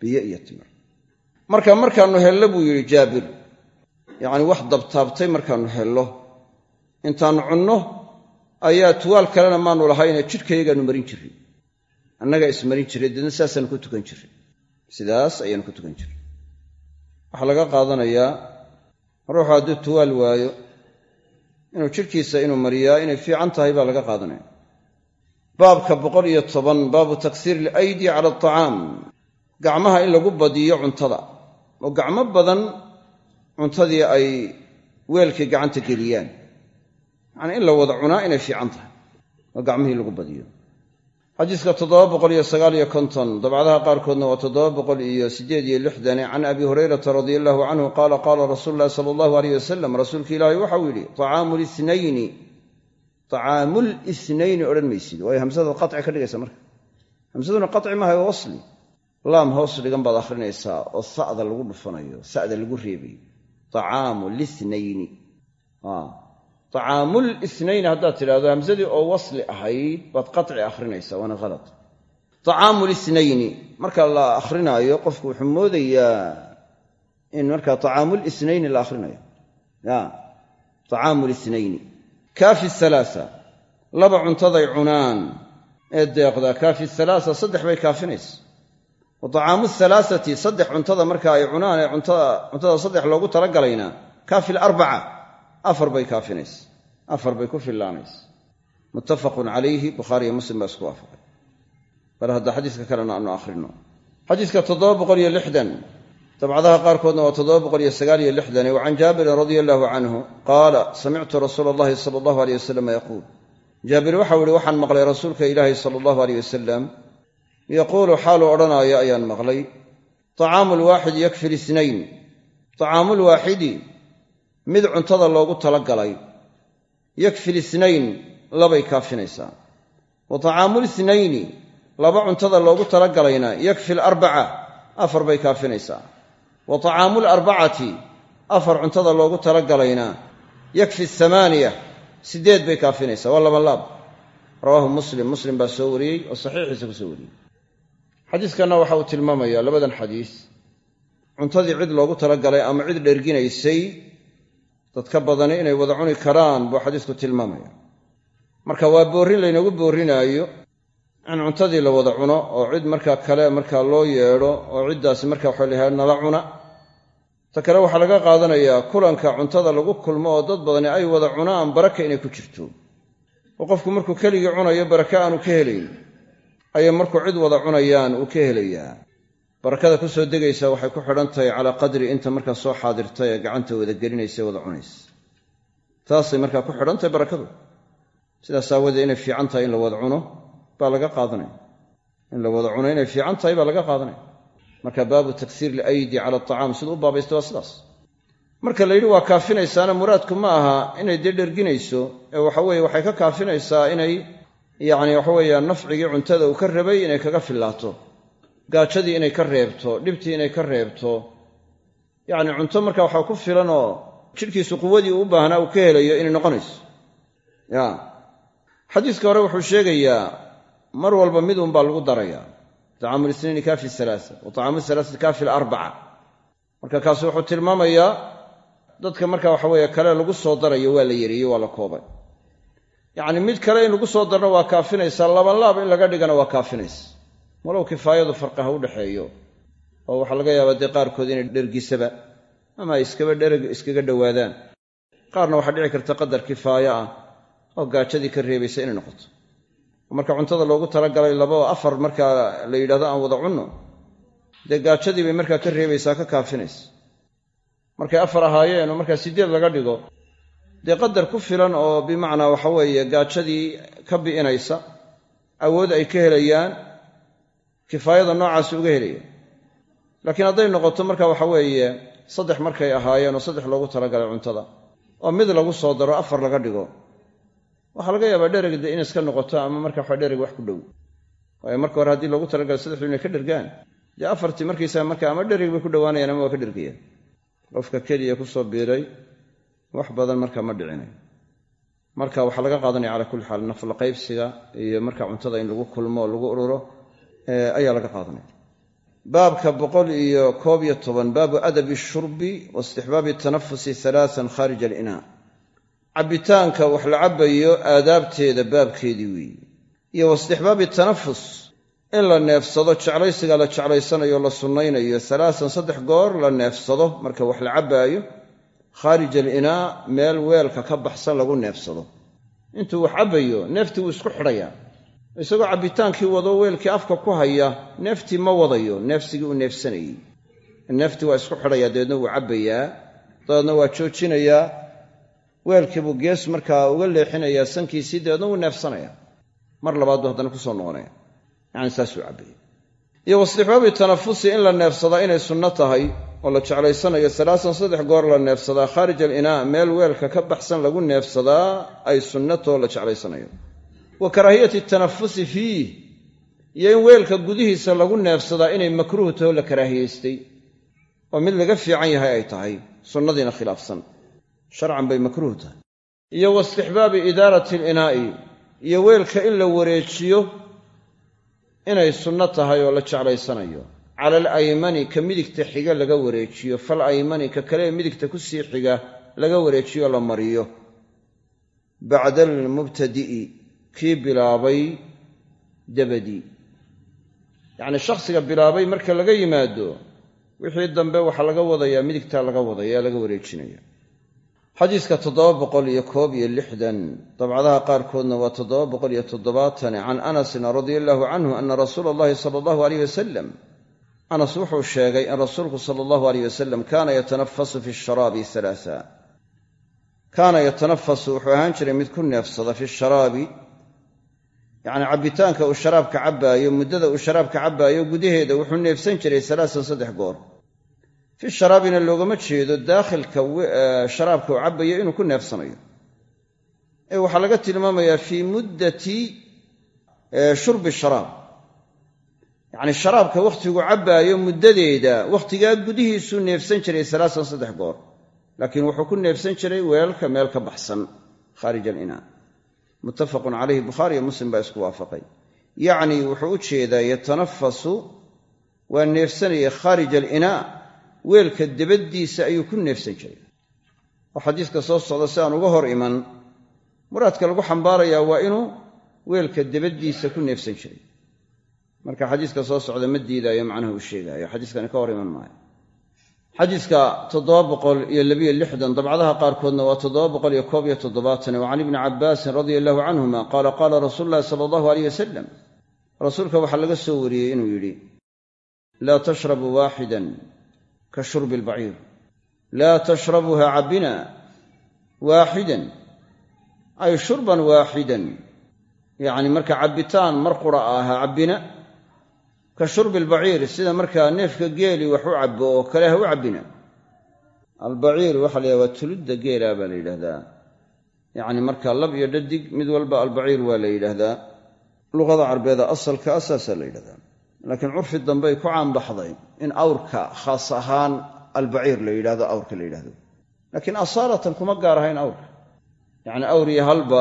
Biyo iyo timir. Marka markaannu hello buu yidhi jaabir. Yacni wax dabtaabtay markaannu hello. Intaannu cunno ayaa tuwaal kalena maanu lahaynee jidhkayagaannu marin jirray annagaa ismarin jiray deedna sidaasaannu ku tukan jirray sidaas ayaannu ku tukan jirray waxaa laga qaadanayaa ruuxu hadduu tuwaal waayo inuu jidhkiisa inuu mariyaa inay fiican tahay baa laga qaadanaya baabka boqol iyo toban baabu taksiir alaydi cala altacaam. Gacmaha in lagu badiyo cuntada. Oo gacmo badan cuntadii ay weelkii gacanta geliyaan. Yacnii in la wada cunaa inay fiican tahay. Oo gacmihii lagu badiyo. Xadiiska toddoba boqol iyo sagaal iyo konton dabcadaha qaarkoodna waa toddoba boqol iyo siddeed iyo lixdani can abi hurayrata radia allahu canhu qaala qaala rasuulu llahi sala allahu aleyh wasalam rasuulka ilaahi waxau yidhi acaamu linayni acaamul ithnayni odhan maysid waayo hamsadaad qaci ka dhigaysa marka hamsaduna qaci maaha wasli laam hoos dhigan baad akhrinaysaa oo sa'da lagu dhufanayo sa'da lagu reebayo acaamu linayni acaamul ithnayni haddaad tidhahdo hamsadii oo wasli ahayd baad qaci akhrinaysaa waana halad acaamul ithnayni marka la akhrinaayo qofku wuxuu moodayaa in markaa acaamul ithnayni la akhrinayo ya acaamul ithnayni kaafi halaasa laba cuntaday cunaan ee deeqdaa kaafi halaasa saddex bay kaafinaysa. Wa tacaamu halaaati saddex cuntada marka ay cunaan ee cuntada saddex loogu talagalayna kaafi larbaca afar bay kaafinaysa. Afar bay ku fillaanaysa. Muttafaqun calayhi bukhaariiyo muslim baa isku waafaqay. Bal hadda xadiiska kalena aanu akhrino xadiiska dabcadaha qaarkoodna waa toddoba boqol iyo sagaal iyo lixdan wa can jaabirin radia allahu canhu qaala samictu rasuul allahi sala allahu aleyh wasalam yaquul. Jaabir waxau ihi waxaan maqlay rasuulka ilaahi sala allahu aleyh wasalam yaquulu xaaluu odhanaayo ayaan maqlay. Tacaamu lwaaxid yakfi lisnayn tacaamu lwaaxidi mid cuntada loogu talagalay. Yakfi lisnayn labay kaafinaysaa wa tacaamul isnayni laba cuntada loogu talagalayna. Yakfi alarbaca afar bay kaafinaysaa wa طacaamu larbacati afar cuntada loogu talagalayna yakfi amaaniya siddeed bay kaafinaysaa waa laba laab. Rawaahu muslim muslim baa soo wariyey oo saxiixiisa ku soo wariyey. Xadiiskanna waxa uu tilmaamayaa labadan xadiis. Cuntadii cid loogu talagalay ama cid dherginaysay dadka badani inay wada cuni karaan buu xadiisku tilmaamaya. Marka waa boorrin laynoogu boorrinaayo in cuntadii la wada cuno oo cid markaa kale markaa loo yeedho oo ciddaasi markaa waxa lahay nala cuna. Ta kale waxaa laga qaadanayaa kulanka cuntada lagu kulmo oo dad badani ay wada cunaan baraka inay ku jirto. Oo qofku markuu keligii cunayo baraka aanu ka helayn. Ayay markuu cid wada cunayaan uu ka helayaa. Barakada ku soo degaysa waxay ku xidhan tahay calaa qadri inta markaa soo xaadirtay ee gacanta wada gelinaysa wada cunaysa taasay markaa ku xidhan tahay barakadu. Sidaas aawadeed inay fiican tahay in la wada cuno baa laga qaadanaya. In la wada cuno inay fiican tahay baa laga qaadanaya. Marka baabu taksiir ilaydi cala acaam siduu u baabaysta waa sidaas. Marka la yidhi waa kaafinaysaana muraadku ma aha inay dee dherginayso ee waxaweye waxay ka kaafinaysaa inay yacni waxaweeyaan nafcigii cuntada uu ka rabay inay kaga fillaato gaajadii inay ka reebto dhibtii inay ka reebto. Yacni cunto marka waxaa ku filan oo jidhkiisu quwadii uu u baahnaa uu ka helayo inay noqonayso. Ya xadiiska hore wuxuu sheegayaa mar walba mid unbaa lagu darayaa tacaamu lisnaini kaafi alaaa wa tacaamu alaasati kaafi alarbaca marka kaasi wuxuu tilmaamayaa dadka marka waxa weeye kale lagu soo darayo waa la yareeyey waa la koobay. Yacni mid kale in lagu soo darno waa kaafinaysaa labanlaab in laga dhigana waa kaafinaysa. Walow kifaayadu farqaha u dhexeeyo oo waxaa laga yaabaa dee qaarkood inay dhergisaba ama ay iskaba dhereg iskaga dhowaadaan. Qaarna waxaa dhici karta qadar kifaayo ah oo gaajadii ka reebaysa inay noqoto marka cuntada loogu talagalay laba afar markaa la yidhahdo aan wada cunno dee gaajadii bay markaa ka reebaysaa ka kaafinaysa markay afar ahaayeen oo markaa siddeed laga dhigo dee qadar ku filan oo bimacnaa waxa weeye gaajadii ka bi'inaysa awood ay ka helayaan kifaayada noocaasi uga helayaan. Laakiin hadday noqoto marka waxa weeye saddex markay ahaayeen oo saddex loogu talagalay cuntada oo mid lagu soo daro afar laga dhigo waxaa laga yaabaa dhereg de in iska noqoto ama marka waxa dhereg wax ku dhow. Waayo marka hore haddii loogu talagalay saddexdu inay ka dhergaan dee afartii markaysaa marka ama dhereg bay ku dhowaanayaan ama waa ka dhergayaan. Qofka keliya ku soo biiray wax badan marka ma dhicinayo marka waxaa laga qaadanaya calaa kulli xaal nafla qaybsiga iyo marka cuntada in lagu kulmo oo lagu ururo ayaa laga qaadanaya. Baabka boqol iyo koob iyo toban baabu adabi shurbi wa tanafusi alaaan khaarij alinaa cabbitaanka wax la cabbayo aadaabteeda baabkeedii weeye iyo wa istixbaabi tanafus in la neefsado jeclaysiga la jeclaysanayo la sunnaynayo alaaan saddex goor la neefsado marka wax la cabbaayo khaarij alinaa meel weelka ka baxsan lagu neefsado. Intuu wax cabbayo neeftii wuu isku xidhayaa isagoo cabbitaankii wado weelkii afka ku haya neeftii ma wadayo neefsigii uu neefsanayey. Neeftii waa isku xidhayaa dabeedna wuu cabbayaa dabeedna waa joojinayaa weelkiibuu gees markaa uga leexinayaa sankiisii dabeedna wuu neefsanayaa mar labaad buu haddana ku soo noqonaya. Yacni saasuu cabbaya iyo wastixbaabi tanafusi in la neefsadaa inay sunno tahay oo la jeclaysanayo salaasan saddex goor la neefsadaa khaarij alinaa meel weelka ka baxsan lagu neefsadaa ay sunnatoo la jeclaysanayo. Wa karaahiyati tanafusi fiih iyo in weelka gudihiisa lagu neefsadaa inay makruuh taho la karaahiyaystay oo mid laga fiican yahay ay tahay sunnadiina khilaafsan sharcan bay makruuh tahay. Iyo wa istixbaabi idaarati alinaa'i iyo weelka in la wareejiyo inay sunno tahay oo la jeclaysanayo. Cala alaymani ka midigta xiga laga wareejiyo. Fal aymani ka kale midigta ku sii xiga laga wareejiyo la mariyo. Bacda almubtadi'i kii bilaabay dabadii yacnii shakhsiga bilaabay marka laga yimaado wixii dambe waxaa laga wadayaa midigtaa laga wadaya laga wareejinaya xadiiska toddoba boqol iyo koob iyo lixdan dabcadaha qaarkoodna waa toddoba boqol iyo toddobaatan can anasin radia allahu canhu ana rasuula allahi sala allahu aleyh wasalam anas wuxuu sheegay in rasuulku sala allahu aleyh wasalam kaana yatanafasu fi sharaabi alaaa kaana yatanafasu wuxuu ahaan jiray mid ku neefsada fi sharaabi yacni cabbitaanka uu sharaabka cabbaayo muddada uu sharaabka cabbaayo gudaheeda wuxuu neefsan jiray salaasan saddex goor fi sharaabina loogama jeedo daakhilka sharaabka uu cabbayo inuu ku neefsanayo ee waxaa laga tilmaamayaa fii muddati shurbi sharaab yacni sharaabka wakhtiguu cabbaayo muddadeeda wakhtigaa gudihiisuu neefsan jiray salaasan saddex goor laakiin wuxuu ku neefsan jiray weelka meel ka baxsan khaarij alinaa muttafaqun calayhi bukhaari iyo muslim baa isku waafaqay yacni wuxuu u jeedaa yatanafasu waa neefsanaya khaarij alinaa weelka debaddiisa ayuu ku neefsan jiray. Oo xadiiska soo socda si aan uga hor iman. Muraadka lagu xambaarayaa waa inuu weelka debaddiisa ku neefsan jiray. Marka xadiiska soo socda ma diidaayo macnaha uu sheegaayo. Xadiiskani ka hor iman maayo. Xadiiska dabcadaha qaarkoodna waa toddoba boqol iyo koob iyo toddobaatan. Wa can ibni cabbaasin radia allahu canhuma qaala qaala rasuulu llahi sala allahu aleyh wasalam rasuulka waxaa laga soo wariyey inuu yidhi laa tashrabu waaxidan ka shurbi albaciir laa tashrabuha cabbina waaxidan ay shurban waaxidan yacni marka cabbitaan mar qura ah ha cabbina ka shurbi albaciir sida markaa neefka geeli wax u cabbo oo kale ha u cabbina albaciir waxa la yidhahda waa tuludda geela baa la yidhahdaa yacni markaa lab iyo dhadig mid walba albaciir waa la yidhaahdaa luqada carbeeda asalka asaasaa la yidhahdaa laakiin curfi dambey ku caanbaxday in awrka khaas ahaan albaciir la yidhahdo awrka la yidhahdo laakiin asaalatan kuma gaar ahayn awrka. Yacni awr iyo halba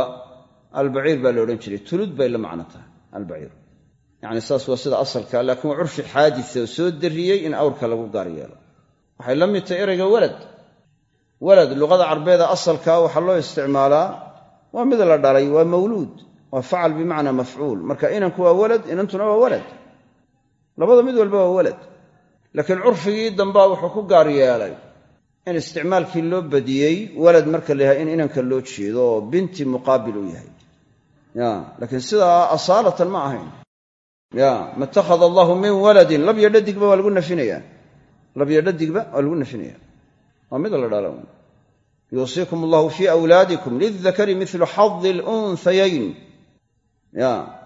albaciir baa la odhan jiray. Tulud bay la macno tahay albaciir. Yacni saas waa sida asalka laakiin waa curfi xaadisa oo soo darriyey in awrka lagu gaar yeelo. Waxay la mid tahay ereyga walad. Walad luqada carbeeda asalkaa waxaa loo isticmaalaa waa mid la dhalay waa mawluud waa facal bimacnaa mafcuul. Marka inanku waa walad inantuna waa walad labada mid walba waa walad. Laakiin curfigii dambaa wuxuu ku gaar yeelay in isticmaalkii loo badiyey walad marka la in inanka loo jeedo oo binti muqaabil u yahay. Ya laakiin sidaa asaalatan ma ahayn. Ya ma itakhada allahu min waladin. Labyo dhadigba waa lagu nafinayaa labyo dhadigba waa lagu nafinaya. Waa mid la dhalo yuusiikum allahu fii awlaadikum lildakari milu xadi lunhayayn ya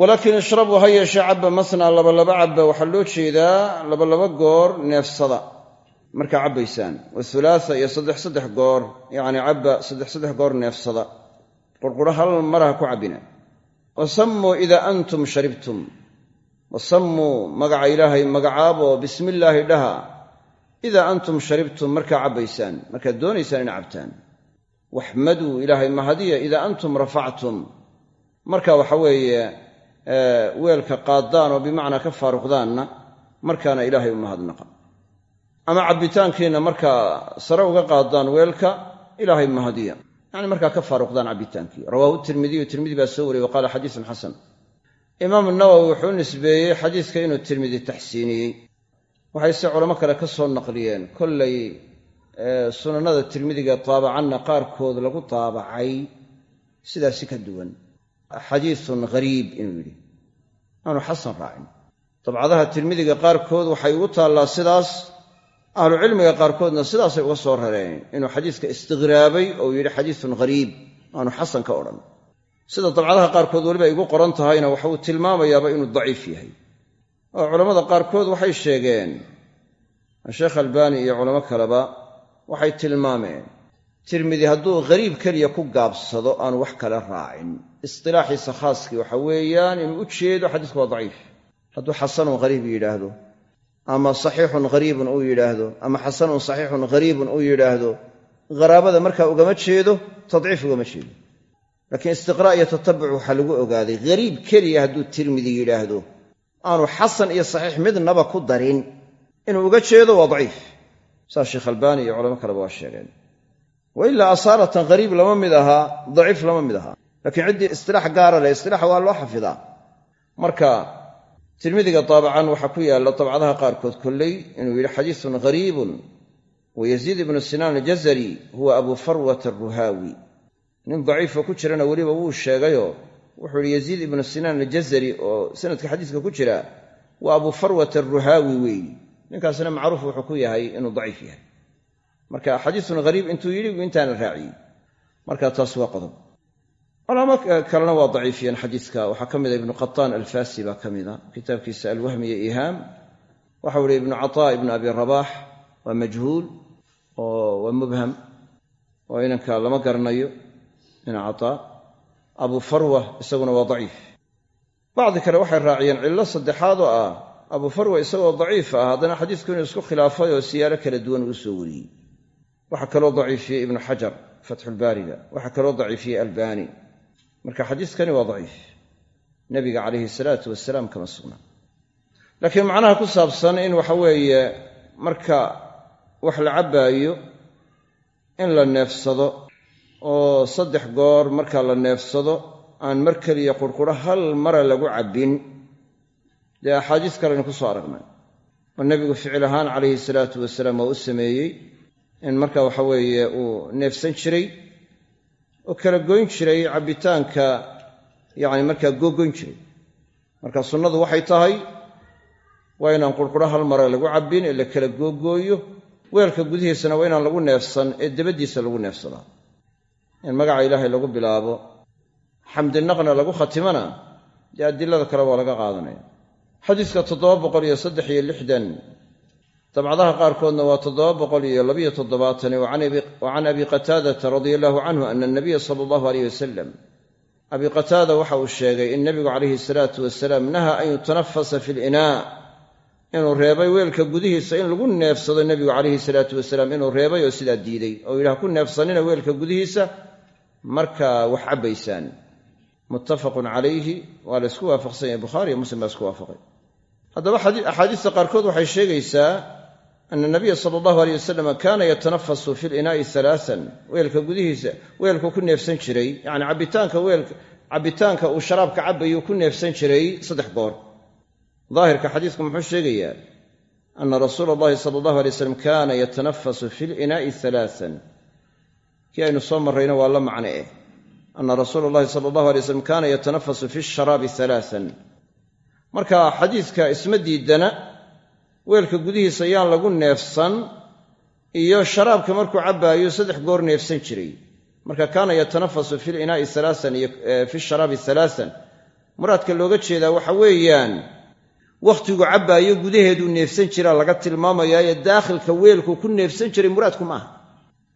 walaakin ishrabuu ha yeeshee cabba masnaa labalaba cabba waxaa loo jeedaa labalaba goor neefsada. Markaa cabbaysaan wathulaatha iyo saddex saddex goor yacni cabba saddex saddex goor neefsada. Qurquro hal maraha ku cabbina. Wasammuu idaa antum sharibtum. Wasammuu magaca ilaahay magacaaboo bismi illaahi dhaha. Idaa antum sharibtum markaa cabbaysaan markaad doonaysaan ina cabtaan. Waxmaduu ilaahay mahadiya idaa antum rafactum. Marka weelka qaaddaan oo bimacnaa ka faaruqdaanna markaana ilaahay u mahadnaqa. Ama cabbitaankiinna markaa sare uga qaadaan weelka ilaahay mahadiya. Yacni markaa ka faaruqdaan cabbitaankii rawaahu tirmidiyu tirmidi baa soo wariyey wa qaala xasan. Imaamu nawowi wuxuu nisbeeyey xadiiska inuu tirmidi taxsiiniyey. Waxayse culamo kale ka soo naqliyeen kollay sunanada tirmidiga taabacanna qaarkood lagu taabacay sidaasi ka duwan xadiisun ghariib inuu yidhi. Aanu xasan raacin. Dabcadaha tirmidiga qaarkood waxay ugu taallaa sidaas ahlucilmiga qaarkoodna sidaasay uga soo rareen inuu xadiiska istiqraabay oo yidhi xadiisun ghariib aanu xasan ka odhan. Sida dabcadaha qaarkood weliba igu qoran tahayna waxa uu tilmaamayaaba inuu daciif yahay. Oo culammada qaarkood waxay sheegeen sheekh albaani iyo culamo kaleba waxay tilmaameen tirmidi hadduu ghariib keliya ku gaabsado aanu wax kale raacin. Istilaaxiisa khaaskii waxa weeyaan inuu u jeedo xadiisku waa daciif. Hadduu xasanun ghariib yidhaahdo ama saxiixun ghariibun uu yidhaahdo ama xasanun saxiixun ghariibun uu yidhaahdogharaabada markaa ugama jeedo tadciif ugama jeedo. Laakiin istiqraa' iyo tatabuc waxaa lagu ogaaday ghariib keliya hadduu tirmidi yidhaahdo aanu xasan iyo saxiix midnaba ku darin inuu uga jeedo waa daciif. Saas sheekh albaani iyo culamo kaleba waa sheegeen wa ilaa asaalatan ghariib lama mid ahaa daciif lama mid ahaa laakiin ciddii istilaax gaara leh istilaaxa waa loo xafidaa. Marka tirmidiga daabacan waxaa ku yaalla dabcadaha qaarkood kolley inuu yidhi xadiisun ghariibun wa yaziid ibnu sinaan aljazari huwa abu farwat aruhaawi nin daciifo ku jirana weliba wuu sheegayoo wuxuu yihi yaziid ibnu sinaan aljazari oo sanadka xadiiska ku jira waa abu farwat aruhaawi weeyi. Ninkaasna macruuf wuxuu ku yahay inuu daciif yahay marka xadiisun hariib intuu yidhi buu intaana raaciyey. Marka taas waa qodob. Culamo kalena waa daciifiyeen xadiiska. Waxaa ka mida ibnu qataan alfasi baa ka mida kitaabkiisa alwahmi iyo ihaam. Waxau ihi ibnu cataa ibnu abi rabaax waa majhuul oo waa mubham oo inanka lama garanayo ina cataa. Abu farwa isaguna waa daciif. Bacdi kale waxay raaciyeen cillo saddexaad oo ah abu farwa isagoo daciif ah haddana xadiisku inuu isku khilaafay oo siyaaro kala duwan uu soo wariyey waxaa kaloo daciifiyey ibnu xajar fatxulbaariga waxaa kaloo daciifiyey albani. Marka xadiiskani waa daciif. Nebiga calayhi salaatu wasalaam kama sugnaa laakiin macnaha ku saabsan in waxa weeye marka wax la cabbaayo in la neefsado oo saddex goor marka la neefsado aan mar keliya qurquro hal mara lagu cabbin dee axaadiis kalenu ku soo aragnay oo nebigu ficil ahaan calayhi salaatu wasalaam waa u sameeyey in marka waxa weeye uu neefsan jiray oo kala goyn jiray cabbitaanka yacni markaa googoyn jiray. Marka sunnadu waxay tahay waa inaan qurquro hal mara lagu cabbin ee la kala googooyo weelka gudihiisana waa inaan lagu neefsan ee dabaddiisa lagu neefsadaa in magaca ilaahay lagu bilaabo xamdinaqna lagu khatimana dee adilada kale waa laga qaadanaya. Xadiiska toddoba boqol iyo saddex iyo lixdan dabcadaha qaarkoodna waa toddoba boqol iyo labiyo toddobaatan wa can abi qataadata radia allahu canhu ana anabiya sala allahu aleyh wasalam abi qataada waxa uu sheegay in nebigu calayhi salaatu wasalaam naha an yutanafasa fi linaa inuu reebay weelka gudihiisa in lagu neefsado nebigu calayhi salaatu wasalaam inuu reebay oo sidaa diiday oo yidhaha ku neefsanina weelka gudihiisa markaa wax cabbaysaan muttafaqun calayhi waa la ysku waafaqsan yahay. Bukhaariiyo muslim baa isku waafaqay. Haddaba axaadiista qaarkood waxay sheegaysaa ana nabiya sala allahu aleyh wasalam kaana yatanafasu fi linaa'i alaaan weelka gudihiisa weelkuu ku neefsan jiray yacni cabbitaanka uu sharaabka cabbayuu ku neefsan jiray saddex goor daahirka xadiisku muxuu sheegayaa ana rasuula allahi sala allahu alay waslam kaana yatanafasu fi linaa'i alaaan kii aynu soo marrayna waa la macne eh ana rasuula allahi sala allahu alay waslam kaana yatanafasu fi sharaabi alaaan marka xadiiska isma weelka gudihiisa yaan lagu neefsan iyo sharaabka markuu cabbaayo saddex goor neefsan jiray. Marka kaana yatanafasu fi linaa'i alaaan iyo fi sharaabi alaaan muraadka looga jeedaa waxa weeyaan wakhtigu cabbaayo gudaheeduu neefsan jiraa laga tilmaamayaaye daakhilka weelku ku neefsan jiray muraadku maaha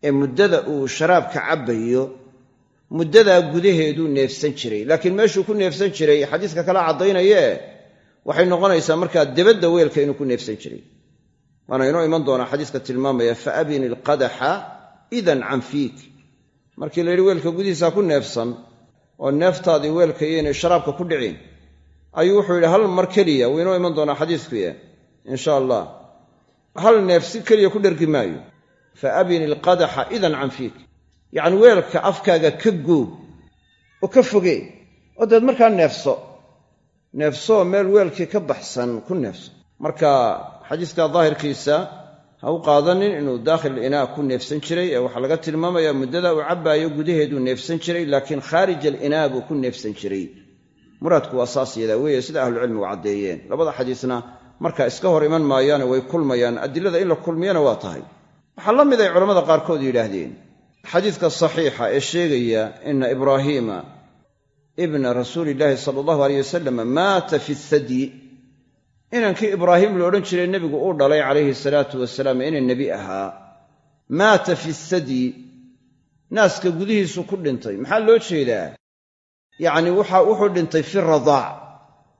ee muddada uu sharaabka cabbayo muddadaa gudaheeduu neefsan jiray. Laakiin meeshuu ku neefsan jiray xadiiska kala caddaynayee waxay noqonaysaa markaa debadda weelka inuu ku neefsan jiray. Waana inoo iman doonaa xadiiska tilmaamaya fa abini ilqadaxa idan can fiik. Markii la yidhi weelka gudihiisaa ku neefsan oo neeftaadii weelka iyo inay sharaabka ku dhicin ayuu wuxuu yidhi hal mar keliya. Wuu inoo iman doonaa xadiiskuya insha allah. Hal neef si keliya ku dhergi maayo. Fa abini ilqadaxa idan can fiik. Yacni weelka afkaaga ka goog oo ka foge oo deed markaa neefso neefsoo meel weelkii ka baxsan ku neefso. Marka xadiiska daahirkiisa ha u qaadanin inuu daakhil inaa ku neefsan jiray ee waxaa laga tilmaamaya muddada uu cabbaayo gudaheeduu neefsan jiray laakiin khaarij alinaa buu ku neefsan jiray. Muraadku waa saas yadaa weeye sida ahlucilmigu caddeeyeen. Labada xadiisna markaa iska hor iman maayaane way kulmayaan adilada in la kulmiyana waa tahay. Waxaa la mid ay culammada qaarkood yidhaahdeen. Xadiidka saxiixa ee sheegaya ina ibraahiima ibna rasuuli illaahi sala allahu aleyh wasalam maata fi thadyi inankii ibraahim la odhan jiray nebigu uu dhalay calayhi salaatu wasalaam ina nebi ahaa. Maata fi thadyi naaska gudihiisu ku dhintay. Maxaa loo jeedaa? Yacni waxa wuxuu dhintay fi radaac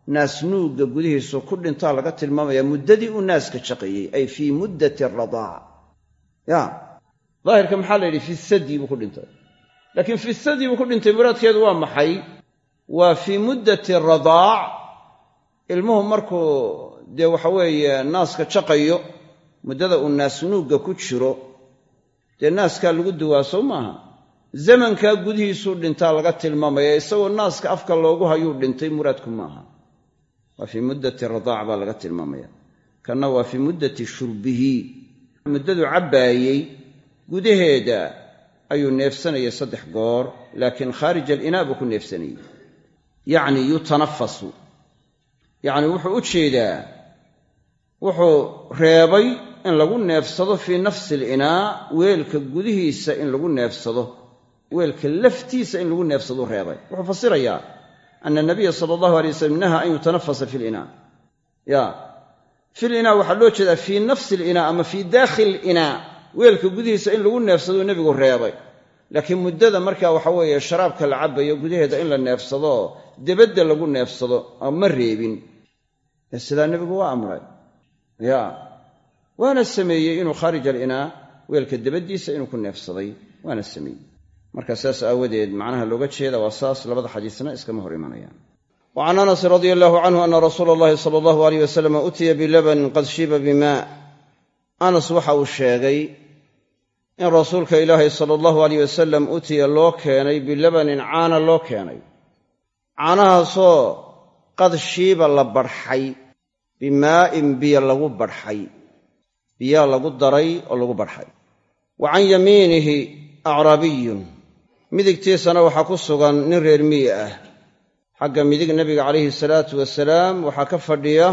naas nuugga gudihiisu ku dhintaa laga tilmaamayaa muddadii uu naaska shaqeeyey ay fii muddati aradaac ya. Daahirka maxaa la yidhi fi thadyi buu ku dhintay. Laakiin fi thadyi buu ku dhintay muraadkeedu waa maxay waa fii muddati radaac ilmuhu markuu dee waxa weeye naaska jaqayo muddada uu naasnuugga ku jiro dee naaskaa lagu duwaa sow maaha. Zamankaa gudihiisuu dhintaa laga tilmaamaya isagoo naaska afka loogu hayuu dhintay muraadku maaha. Waa fii muddati radaac baa laga tilmaamaya. Kanna waa fii muddati shurbihi. Muddadu cabbaayey gudaheeda ayuu neefsanayay saddex goor laakiin khaarij alinaa buu ku neefsanayey yacni yutanafasu yacni wuxuu u jeedaa wuxuu reebay in lagu neefsado fii nafsi alinaa weelka gudihiisa in lagu neefsado weelka laftiisa in lagu neefsaduu reebay. Wuxuu fasirayaa ana nabiya sala allahu alay wasalam naha an yutanafasa fi linaa ya fi linaa waxaa loo jeedaa fii nafsi alinaa ama fii daakhili alinaa weelka gudihiisa in lagu neefsaduu nebigu reebay. Laakiin muddada markaa waxa weeye sharaabka la cabayo gudaheeda in la neefsado debadda lagu neefsado ma reebin. Ee sidaa nebigu waa amray. Ya. Waana sameeyey inuu khaarij alinaa weelka debaddiisa inuu ku neefsaday. Waana sameeyey. Marka saas aawadeed macnaha looga jeeda waa saas labada xadiisna iskama hor imanayaan. Wa can anasin radia allahu canhu ana rasuula allahi sala allahu aleyh wasalam utiya bilabanin qad shiba bimaa anas waxa uu sheegay in rasuulka ilaahay sala allahu aleyh wasalam utiya loo keenay bilabanin caana loo keenay caanahaasoo qad shiiba la barxay bimaa'in biyo lagu barxay. Biyaa lagu daray oo lagu barxay. Wa can yamiinihi acrabiyun. Midigtiisana waxaa ku sugan nin reer miyi ah. Xagga midig nebiga calayhi salaatu wasalaam waxaa ka fadhiya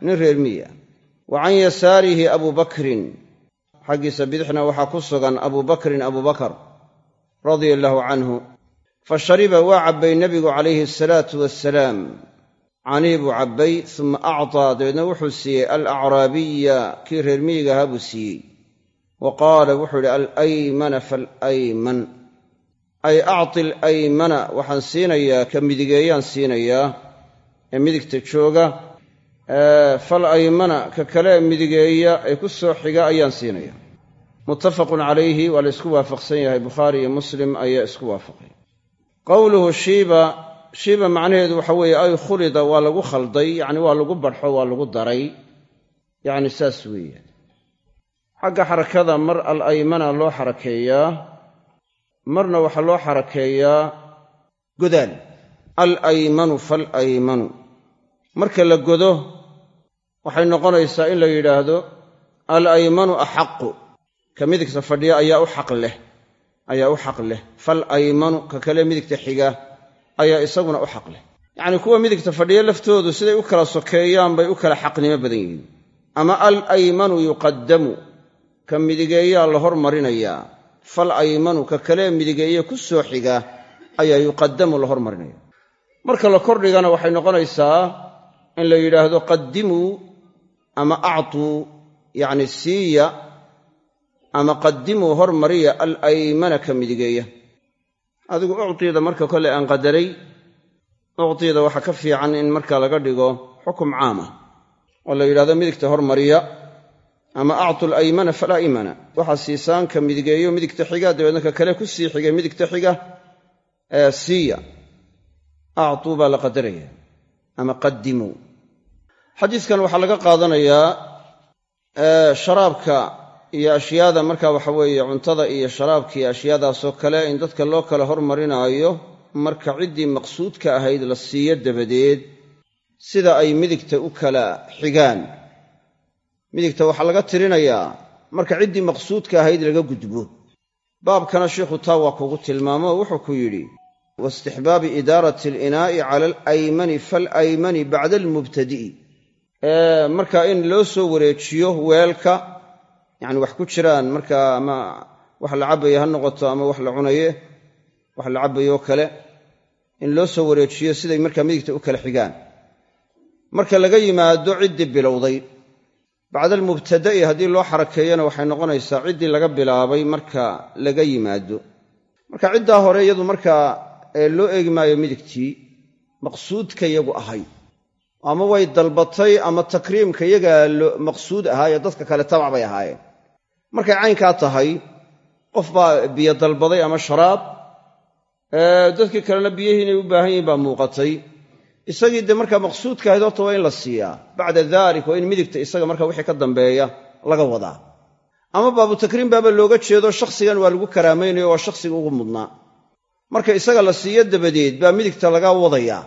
nin reer miyi ah. Wa can yasaarihi abubakrin xaggiisa bidixna waxaa ku sugan abubakrin abubakar radia allaahu canhu fa shariba waa cabbay nebigu calayhi asalaatu wassalaam. Canii buu cabbay suma actaa dabeedna wuxuu siiyey alacraabiya kii reer miyiga ahaa buu siiyey. Wa qaala wuxuu idhi alaymana faalayman ay acti alaymana waxaan siinayaa ka midigeeyaan siinayaa ee midigta jooga fal aymana ka kale midigeeya ee ku soo xiga ayaan siinaya muttafaqun calayhi waa la isku waafaqsan yahay bukhaari iyo muslim ayaa isku waafaqay qowluhu shiiba shiiba macnaheedu waxa weeye ay khulida waa lagu khalday yacni waa lagu barxo waa lagu daray. Yacni saas weeye xagga xarakada mar al aymana loo xarakeeyaa marna waxaa loo xarakeeyaa godaal al aymanu fal aymanu. Marka la godo waxay noqonaysaa in la yidhaahdo al aymanu axaqu. Ka midigta fadhiya ayaa u xaq leh ayaa u xaq leh. Fal aymanu ka kale midigta xiga ayaa isaguna u xaq leh. Yacnii kuwa midigta fadhiya laftoodu siday u kala sokeeyaan bay u kala xaqnimo badan yihiin. Ama al aymanu yuqaddamu ka midigeeyaa la hormarinayaa fal aymanu ka kalee midigeeye ku soo xiga ayaa yuqaddamu la hormarinaya. Marka la kordhigana waxay noqonaysaa in la yidhaahdo qaddimuu ama actuu yacni siiya ama qaddimuu hormariya al aymana ka midigeeya. Adigu uctiyada marka kole aan qadaray uctiyada waxaa ka fiican in marka laga dhigo xukum caam ah oo la yidhahdo midigta hormariya ama actu laymana falaa imana waxaa siisaan ka midigeeyo midigta xiga dabeedna ka kale ku sii xigay midigta xiga ee siiya. Actuu baa la qadaraya ama qaddimuu xadiiskan waxaa laga qaadanayaa sharaabka iyo ashyaada marka waxa weeye cuntada iyo sharaabka iyo ashyaadaasoo kale in dadka loo kala hormarinaayo marka ciddii maqsuudka ahayd la siiyo dabadeed. Sida ay midigta u kala xigaan. Midigta waxaa laga tirinayaa marka ciddii maqsuudka ahayd laga gudbo. Baabkana sheikhu taa waa kugu tilmaamo wuxuu ku yidhi waistixbaabi idaarati alinaa'i cala alaymani faalaymani bacda almubtadi'i. Marka in loo soo wareejiyo weelka yacni wax ku jiraan markaa ama wax la cabbaye ha noqoto ama wax la cunaye wax la cabbayoo kale in loo soo wareejiyo siday markaa midigta u kala xigaan. Marka laga yimaado ciddii bilowday bacda almubtada'i haddii loo xarakeeyana waxay noqonaysaa ciddii laga bilaabay marka laga yimaado. Marka ciddaa hore iyadu markaa loo eegi maayo midigtii maqsuudka yagu ahay. Ama way dalbatay ama takriimka yagaa maqsuud ahaayee dadka kale tabac bay ahaayeen markay caynkaa tahay qof baa biyo dalbaday ama sharaab dadkii kalena biyihii inay u baahan yihiin baa muuqatay. Isagii dee markaa maqsuudka ahayd horta waa in la siiyaa. Bacda dalik waa in midigta isaga marka wixii ka dambeeya laga wadaa. Ama baabu baaba looga jeedo shakhsigan waa lagu karaamaynayo waa shakhsiga ugu mudnaa. Marka isaga la siiyo dabadeed baa midigta laga wadayaa.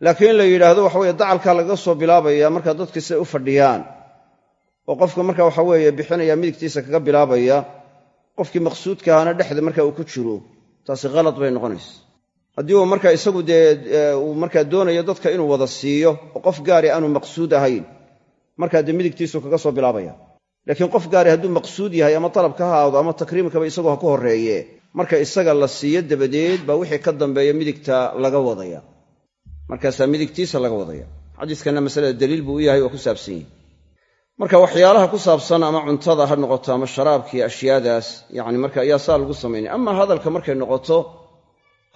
Laakiin in la yidhaahdo waxaweye dacalkaa lagaga soo bilaabaya markaa dadkii siday u fadhiyaan oo qofka marka waxa weeye bixinaya midigtiisa kaga bilaabaya qofkii maqsuudka ahaana dhexda marka uu ku jiro taasi khalad bay noqonaysa. Haddii uu marka isagu dee uu markaa doonayo dadka inuu wada siiyo oo qof gaari aanu maqsuud ahayn markaa dee midigtiisu kaga soo bilaabaya. Laakiin qof gaari hadduu maqsuud yahay ama talab ka haado ama takriimkaba isagoo ha ku horreeye marka isaga la siiyo dabadeed baa wixii ka dambeeya midigta laga wadaya. Markaasaa midigtiisa laga wadaya. Xadiiskanna masalada daliil buu u yahay oo ku saabsan yahi marka waxyaalaha ku saabsan ama cuntada ha noqoto ama sharaabkii ashyaadaas yani marka ayaa saa lagu samaynaya ama hadalka markay noqoto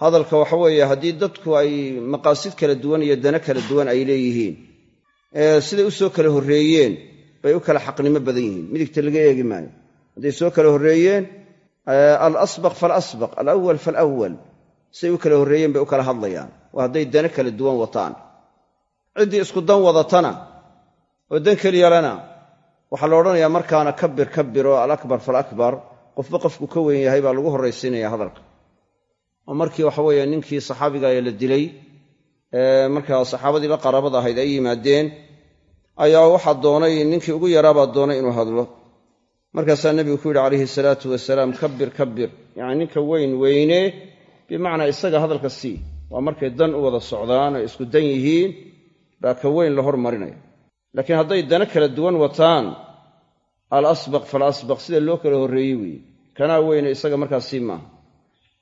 hadalka waxa weeye haddii dadku ay maqaasid kala duwan iyo dana kala duwan ay leeyihiin siday u soo kala horreeyeen bay u kala xaqnimo badan yihiin. Midigta laga eegi maayo. Hadday soo kala horreeyeen alasbaq falasbaq alawal falawal siday u kala horreeyeen bay u kala hadlayaan. Waa hadday dana kala duwan wataan. Ciddii isku dan wadatana oo dan keliyalana waxaa la odhanayaa markaana kabir kabir oo alakbar falakbar. Qofba qofku ka weyn yahay baa lagu horraysiinaya hadalka. Oo markii waxa weeye ninkii saxaabigaee la dilay markaa saxaabadii la qaraabada ahayd ay yimaadeen ayaa waxaa doonay ninkii ugu yaraabaa doonay inuu hadlo. Markaasaa nebigu ku yidhi calayhi salaatu wasalaam kabir kabir yacni ninka weyn weyne bimacnaa isaga hadalka sii waa markay dan u wada socdaan oo isku dan yihiin baa ka weyn la hormarinaya laakiin hadday dana kala duwan wataan alasbaq falasbaq sida loo kala horreeyey weeye. Kanaa weyne isaga markaas sii maaha.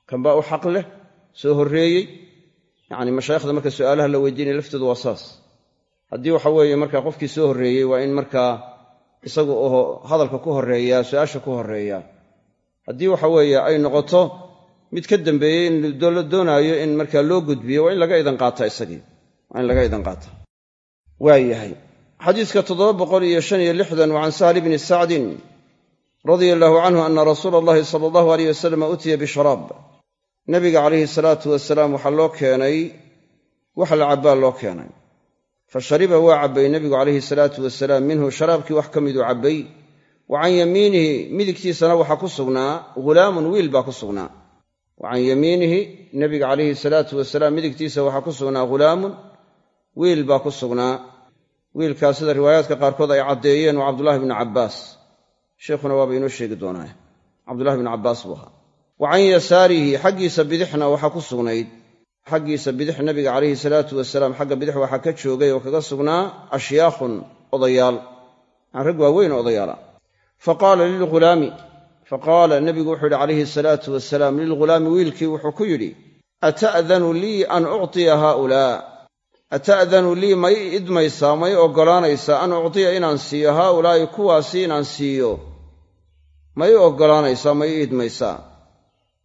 Kanbaa u xaq leh soo horreeyey. Yacni mashaayikhda marka su'aalaha la weydiinaya laftoodu waa saas. Haddii waxa weeye markaa qofkii soo horreeyey waa in markaa isagu oo hadalka ku horreeyaa su'aasha ku horreeyaa haddii waxa weeye ay noqoto mid ka dambeeyey in la doonaayo in markaa loo gudbiyo waa in laga idan qaataa isagii. Waa in laga idan qaataa. Waa yahay xadiiska toddoba boqol iyo shan iyo lixdan wa can sahli bni sacdin radia allahu canhu ana rasuula allahi sala allahu aleyh wasalam utiya bisharaab. Nabiga calayhi salaatu wasalaam waxaa loo keenay wax la cabbaa loo keenay. Fa shariba waa cabbay nebigu calayhi salaatu wasalaam minhu sharaabkii wax ka miduu cabbay wa can yamiinihi midigtiisana waxaa ku sugnaa ghulaamun wiil baa ku sugnaa. Wa can yamiinihi nebiga calayhi salaatu wasalaam midigtiisa waxaa ku sugnaa ghulaamun wiil baa ku sugnaa wiilkaas sida riwaayaadka qaarkood ay caddeeyeen waa cabdullahi bnu cabbaas. Sheikhuna waaba inoo sheegi doonaa. Cabdullahi bnu cabbaas buu ahaa. Wa can yasaarihi xaggiisa bidixna waxaa ku sugnayd. Xaggiisa bidix nabiga calayhi salaatu wasalaam xagga bidix waxaa ka joogay oo kaga sugnaa ashyaakhun odayaal. Yani rag waaweyn oo odayaala. Fa qaala lilghulaami fa qaala nebigu wuxuu yidhi calayhi salaatu wasalaam lilghulaami wiilkii wuxuu ku yidhi ata'danu lii an uctiya haaulaa ata'danu lii ma ii idmaysaa ma ii oggolaanaysaa an uctiya inaan siiyo haaulaa'i kuwaasi inaan siiyo ma ii oggolaanaysaa ma ii idmaysaa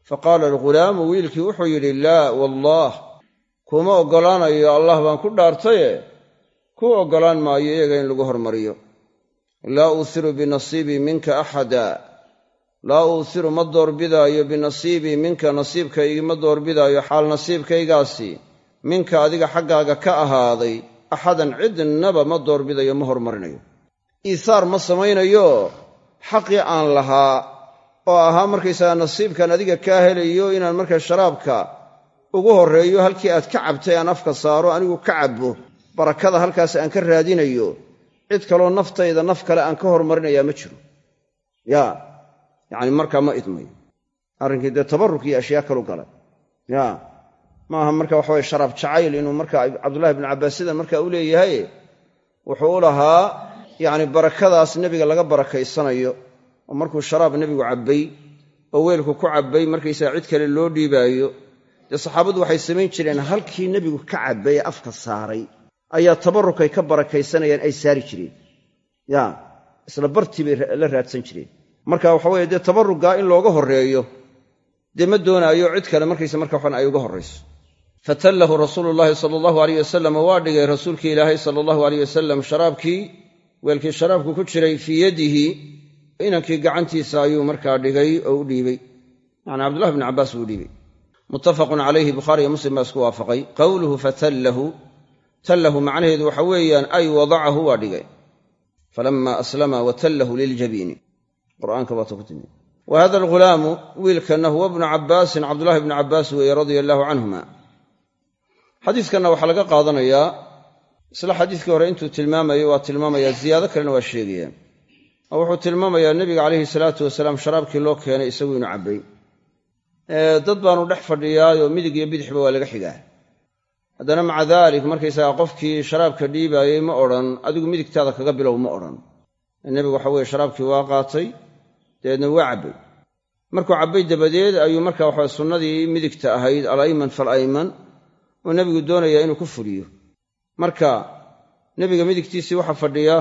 fa qaala alghulaamu wiilkii wuxuu yidhi laa wallaah kuma oggolaanayo allah baan ku dhaartaye kuu oggolaan maayo iyaga in lagu hormariyo laa uuhiru binasiibii minka axada laa uuhiru ma doorbidaayo binasiibii minka nasiibkaygii ma doorbidaayo xaal nasiibkaygaasi minka adiga xaggaaga ka ahaaday axadan cidnaba ma doorbidayo ma hormarinayo iisaar ma samaynayo xaqii aan lahaa oo ahaa markaysaga nasiibkan adiga kaa helayo inaan markaa sharaabka ugu horreeyo halkii aad ka cabtay aan afka saaro anigu ka cabbo barakada halkaas aan ka raadinayo cid kaloo naftayda naf kale aan ka hormarinayaa ma jiro. Yaa yacni markaa ma idmayo. Arrinkii dee tabarruk iyo ashyaa kalu galay. Yaa maaha marka waxaweye sharaab jacayl inuu marka cabdullahi bnu cabbaas sidan marka u leeyahay wuxuu u lahaa yacni barakadaas nebiga laga barakaysanayo. Oo markuu sharaab nebigu cabbay oo weelku ku cabbay markaysaga cid kale loo dhiibaayo. Dee saxaabaddu waxay samayn jireen halkii nebigu ka cabbay ee afka saaray ayaa tabarrukay ka barakaysanayaan ay saari jireen. Ya isla bartii la raadsan jireen. Marka waxa weye dee tabarrugaa in looga horreeyo dee ma doonaayo cid kale markaysa marka waxan ay uga horrayso fatallahu rasuulu llaahi sala allahu aleyh wasalam waa dhigay rasuulkii ilaahay sala allahu aleyh wasalam sharaabkii weelkii sharaabku ku jiray fii yadihi inankii gacantiisa ayuu markaa dhigay oo u dhiibey macnaa cabdullahi bni cabbaas buu dhiibey muttafaqun calayhi bukhaari iyo muslim baa isku waafaqay. Qowluhu fatallahu tallahu macnaheedu waxa weeyaan ay wadacahu waa dhigay. Falama aslama watallahu liljabiini qur'aanka baata ku timi wa hada alghulaamu wiilkanna huwa bnu cabbaasin cabdullahi bnu cabbaas weeye radia allaahu canhuma xadiiskanna waxaa laga qaadanayaa isla xadiiskii hore intuu tilmaamayay waa tilmaamaya ziyaado kalena waa sheegaya. Oo wuxuu tilmaamayaa nebiga calayhi salaatu wasalaam sharaabkii loo keenay isagu inuu cabbay. Dad baanu dhex fadhiyaayoo midig iyo bidixba waa laga xigaa. Haddana maca daalik markaysagaa qofkii sharaabka dhiibaayey ma odhan adigu midigtaada kaga bilow ma odhan. Nebigu waxa weye sharaabkii waa qaatay dabeedna waa cabbay. Markuu cabbay dabadeed ayuu marka waxa sunnadii midigta ahayd alayman falayman uu nebigu doonayaa inuu ku fuliyo. Marka nebiga midigtiisii waxaa fadhiya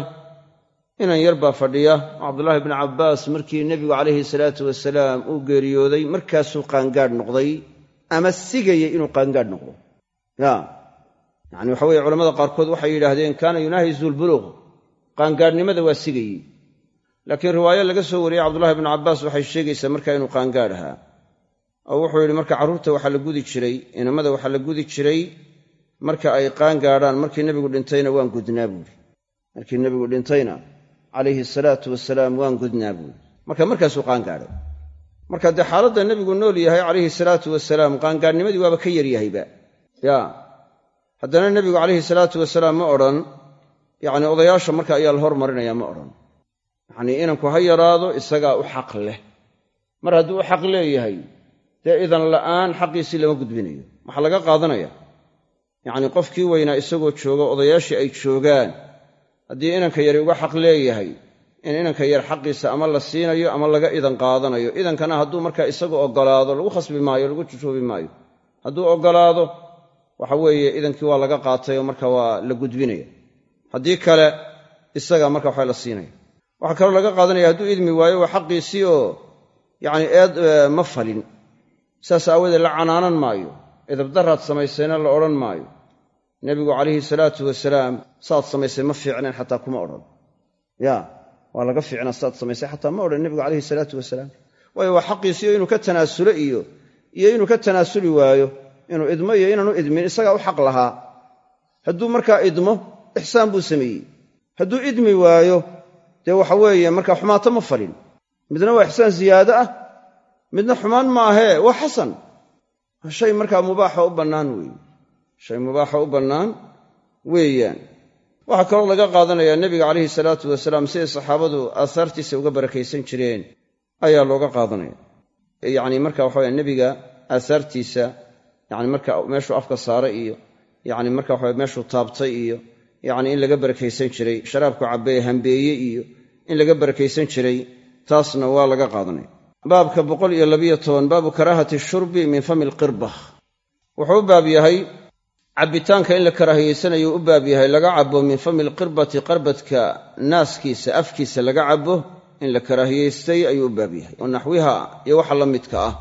inan yar baa fadhiya. Cabdullaahi bni cabbaas markii nebigu calayhi salaatu wasalaam uu geeriyooday markaasuu qaangaadh noqday ama sigaya inuu qaangaadh noqdo. Ya yacani waxa weye culamada qaarkood waxay yidhaahdeen kaana yunaahizu lbuluuq qaangaadhnimada waa sigayey laakiin riwaayo laga soo wariyey cabdullahi bnu cabbaas waxay sheegaysaa markaa inuu qaangaadh ahaa oo wuxuu yidhi marka carruurta waxaa la gudi jiray inamada waxaa la gudi jiray marka ay qaangaadhaan markii nebigu dhintayna waan gudnaa buuri markii nebigu dhintayna calayhi salaatu wasalaam waan gudnaa buuri marka markaasuu qaangaadhay marka dee xaaladda nebigu nool yahay calayhi salaatu wasalaam qaangaadhnimadii waaba ka yaryahayba ya haddana nebigu calayhi salaatu wasalaam ma odhan yacni odayaasha marka ayaa la hormarinaya ma odhan. Yacnii inanku ha yaraado isagaa u xaq leh. Mar hadduu u xaq leeyahay dee idan la'aan xaqiisii lama gudbinayo. Waxaa laga qaadanaya yacnii qofkii weynaa isagoo jooga odayaashii ay joogaan haddii inanka yari uga xaq leeyahay in inanka yar xaqiisa ama la siinayo ama laga idan qaadanayo. Idankana hadduu markaa isagu oggolaado lagu khasbi maayo lagu jujoobi maayo hadduu oggolaado waxa weeye idankii waa laga qaatay oo marka waa la gudbinaya. Haddii kale isaga marka waxa la siinaya. Waxaa kaloo laga qaadanaya hadduu idmi waayo waa xaqiisii oo yacni eed ma falin saas aawadeed la canaanan maayo. Edabdaraad samaysayna la odhan maayo. Nebigu calayhi salaatu wasalaam saad samaysay ma fiicnayn xataa kuma odhan. Ya waa laga fiicnaa saad samaysay xataa ma odhan nebigu calayhi salaatu wasalaam. Waayo waa xaqiisiiyo inuu ka tanaasulo iyo iyo inuu ka tanaasuli waayo inuu idmo iyo inaanu idmin isagaa u xaq lahaa. Hadduu markaa idmo ixsaan buu sameeyey. Hadduu idmi waayo dee waxa weeye markaa xumaato ma falin. Midna waa ixsaan ziyaado ah midna xumaan ma ahee waa xasan. Shay markaa mubaaxa u bannaan weeye shay mubaaxa u bannaan weeyaan. Waxaa kaloo laga qaadanayaa nebiga calayhi salaatu wasalaam siday saxaabadu aahaartiisa uga barakaysan jireen ayaa looga qaadanaya. Yacni marka waxaweye nebiga aahaartiisa yani marka meeshuu afka saara iyo yani marka waxa meeshuu taabtay iyo yani in laga barakaysan jiray sharaabku cabbeeye hambeeye iyo in laga barakaysan jiray taasna waa laga qaadanaya baabka boqol iyo labiyo toban baabu karaahati shurbi min fami lqirba wuxuu u baab yahay cabbitaanka in la karaahiyeysanayo u baab yahay laga cabo min fami lqirbati qarbadka naaskiisa afkiisa laga cabo in la karaahiyeystay ayuu u baab yahay. Oo naxwiha iyo waxa la midka ah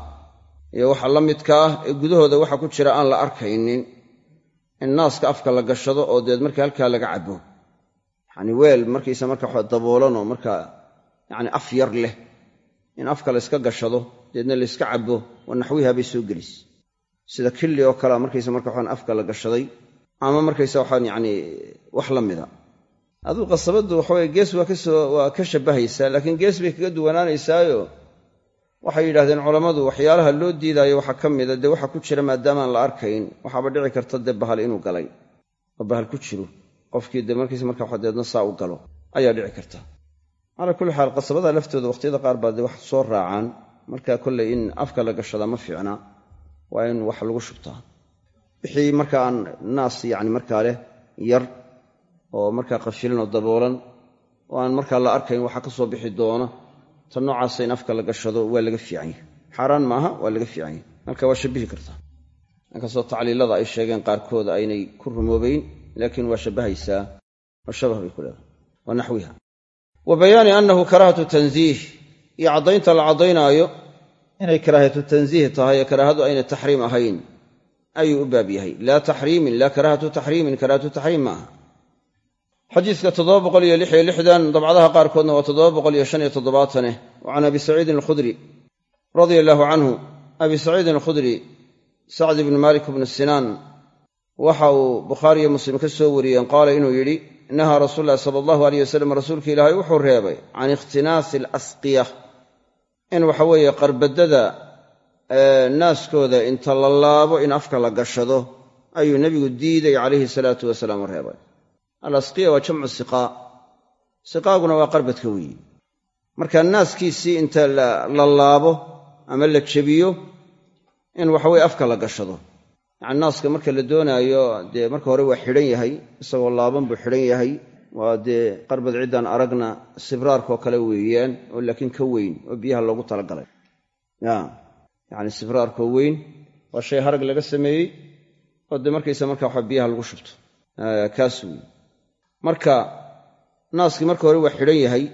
iyo waxa la midka ah ee gudahooda waxa ku jira aan la arkaynin in naaska afka la gashado oo deed marka halkaa laga cabo yacni weel markiisa marka daboolanoo markaa yacni af yar leh in afka la yska gashado deedna layska cabo wa naxwiha bay soo gelis. Sida killi oo kalea markaysa marka waxaan afka la gashaday ama markaysa waxaan yacni wax la mida. Aduu qasabaddu waxaweye gees waa ka soo waa ka shabbahaysaa laakiin gees bay kaga duwanaanaysaayo. Waxay yidhahdeen culammadu waxyaalaha loo diidaayo waxaa ka mida dee waxa ku jira maadaamaan la arkayn waxaaba dhici karta dee bahal inuu galay. Oo bahal ku jiro qofkii dee markiisa marka waxa deedna saa u galo ayaa dhici karta calaa kulli xaal qasabada laftooda wakhtiyada qaar baa dee wax soo raacaan. Marka kolley in afka la gashadaa ma fiicna waa in wax lagu shubtaa wixii marka aan naas yacni markaa leh yar oo markaa qashilan oo daboolan oo aan markaa la arkayn waxa ka soo bixi doona ta noocaasa in afka la gashado waa laga fiican yahay xaaraan maaha waa laga fiican yahay marka waa shabihi kartaa inkastoo tacliilada ay sheegeen qaarkood aynay ku rumoobayn laakiin waa shabbahaysaa oo shabah bay ku leedahay. Wa naxwiha wa bayaani annahu karaahatu tanziih. Iyo caddaynta la caddaynaayo inay karaahatu tanziih tahay ee karaahadu aynay taxriim ahayn ayuu u baab yahay. Laa taxriimin laa karaahatu taxriimin karaahatu taxriim ma aha lixdan dabcadaha qaarkoodna waa wa can abi saciidin alkhudri radia allaahu canhu abi saciidin alkhudri sacd ibni malik bnu sinaan waxa uu bukhaariyo muslim ka soo wariyeen qaala inuu yidhi nahaa rasuulu llahi sala allahu aleyh wasalam rasuulka ilaahay wuxuu reebay can ikhtinaasi alasqiya in waxa weeye qarbadada naaskooda inta la laabo in afka la gashado ayuu nebigu diiday calayhi salaatu wasalaam reebay alasqiya waa jamcu siqaa siqaaguna waa qarbadka weeye marka naaskiisii inta la laabo ama la jebiyo in waxaweye afka la gashado yacani naaska marka la doonaayo dee marka hore waa xidhan yahay isagoo laaban buu xidhan yahay. Waa dee qarbad ciddaan aragna sibraarkoo kale weeyaan oo laakiin ka weyn oo biyaha loogu talagalay. Ya yacni sibraarkoo weyn waa shay harag laga sameeyey oo dee markaysa marka waxa biyaha lagu shubto. Kaas wey marka naaskii marka hore waa xidhan yahay.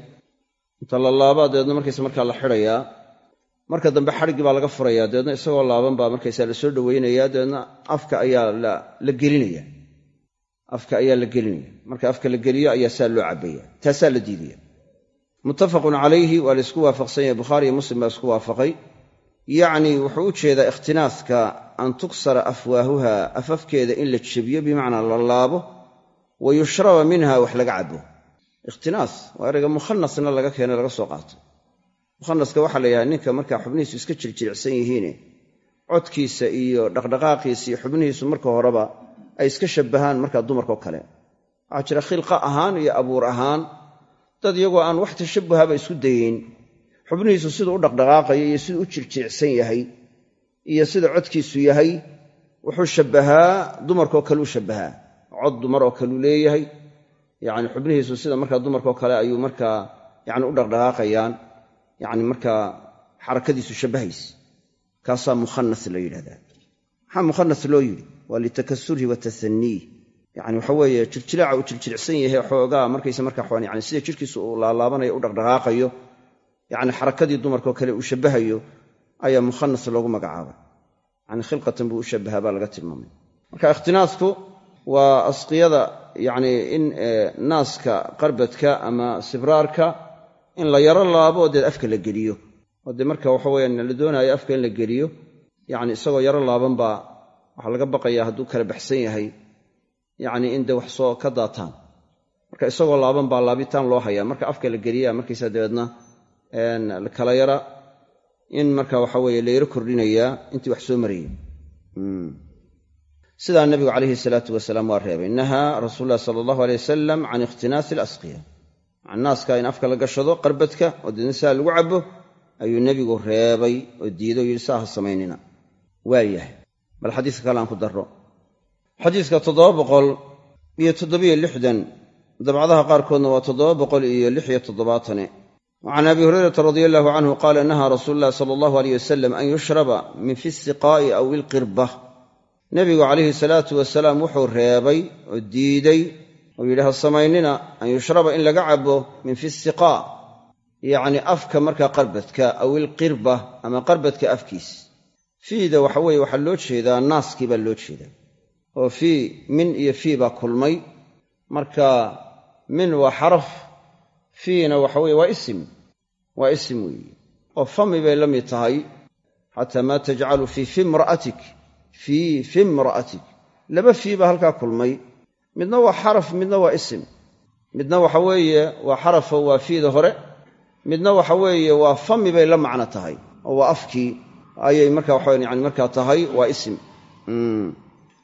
Inta la laabaa markaysa markaa la xidhayaa marka dambe xadhiggii baa laga furayaa dabeedna isagoo laaban baa markaysa la soo dhowaynayaa dabeedna afka ayaa la gelinaya afka ayaa la gelinaya marka afka la geliyo ayaa saa loo cabaya taasaa la diidaya muttafaqun calayhi waa la isku waafaqsan yahay bukhaari iyo muslim baa isku waafaqay. Yacni wuxuu u jeedaa ikhtinaaska an tuksara afwaahuha afafkeeda in la jebiyo bimacnaa la laabo wa yushraba minha wax laga cabo ikhtinaas waa erayga mukhanasna laga keeno laga soo qaato mukhanaska waxaa la yidhaha ninka markaa xubnihiisu iska jirjiricsan yihiine codkiisa iyo dhaqdhaqaaqiisa iyo xubnihiisu marka horeba ay iska shabbahaan markaa dumarkao kale. Waxaa jira khilqa ahaan iyo abuur ahaan dad iyagoo aan wax tashabbuhaba isku dayeyn. Xubnihiisu siduu u dhaqdhaqaaqayo iyo siduu u jirjiricsan yahay iyo sida codkiisu yahay wuxuu shabbahaa dumarkao kale u shabbahaa. Cod dumar oo kaleu leeyahay yacni xubnihiisu sida markaa dumarkao kale ayuu markaa yani u dhaqdhaqaaqayaan yacni markaa xarakadiisu shabbahaysa kaasaa mukhanas la yidhahdaa. Maxaa mukhanas loo yidhi? Waa litakasurihi wa yani waxa weeye jirjiraaca uu jirjiricsan yahay xoogaa markaysa markaa yani sida jirkiisu uu laalaabanayo u dhaqdhaqaaqayo yacni xarakadii dumarkao kale uu shabbahayo ayaa mukhanas loogu magacaabay. Yani khilqatan buu u shabbahaa baa laga tilmaamay. Marka ikhtinaasku waa asqiyada yacni in naaska qarbadka ama sibraarka in la yaro laabo oo deed afka la geliyo. Dee marka waxa weyaan la doonaayo afka in la geliyo yacni isagoo yaro laaban baa waxaa laga baqayaa hadduu kala baxsan yahay yacni in dee wax soo ka daataan. Marka isagoo laaban baa laabitaan loo hayaa. Marka afka la geliya markaysa dabeedna kala yara in marka waxa weeye la kordhinayaa intii wax soo marayay sidaa nabigu calayhi salaatu wasalaam waa reebay nahaa rasuul sala allahu aley wasalam can ikhtinaasi alasqiya naaska in afka la gashado qarbadka oo deedna lagu cabo ayuu nebigu reebay oo diiday oo yidhi saa ha samaynina. Waayahay bal xadiiska kale aan ku darro. Xadiiska toddoba boqol iyo toddobiyo lixdan dabcadaha qaarkoodna waa toddoba boqol iyo lix iyo toddobaatane. Wacan abi hurayrata radia allahu canhu qaala nahaa rasuulu llahi sala allahu aleyh wasalam an yushraba min fi siqaa'i aw ilqirba nebigu calayhi salaatu wasalaam wuxuu reebay oo diiday oo yidhi samaynina an yushraba in laga cabo min fi siqaa yacni afka markaa qarbadka aw ilqirba ama qarbadka afkiis. Fiida waxa weeye waxaa loo jeedaa naaskii baa loo jeedaa. Oo fii min iyo fii baa kulmay. Marka min waa xaraf fiina waxa weye waa isim waa isim weeye. Oo fami bay la mid tahay xataa maa tajcalu fii fi imra'atik fii fi imra'atik. Laba fii baa halkaa kulmay midna waa xaraf midna waa isim. Midna waxa weeye waa xarafo waa fiida hore. Midna waxa weeye waa fami bay la macno tahay oo waa afkii ayay marka waxa yani markaa tahay waa isim.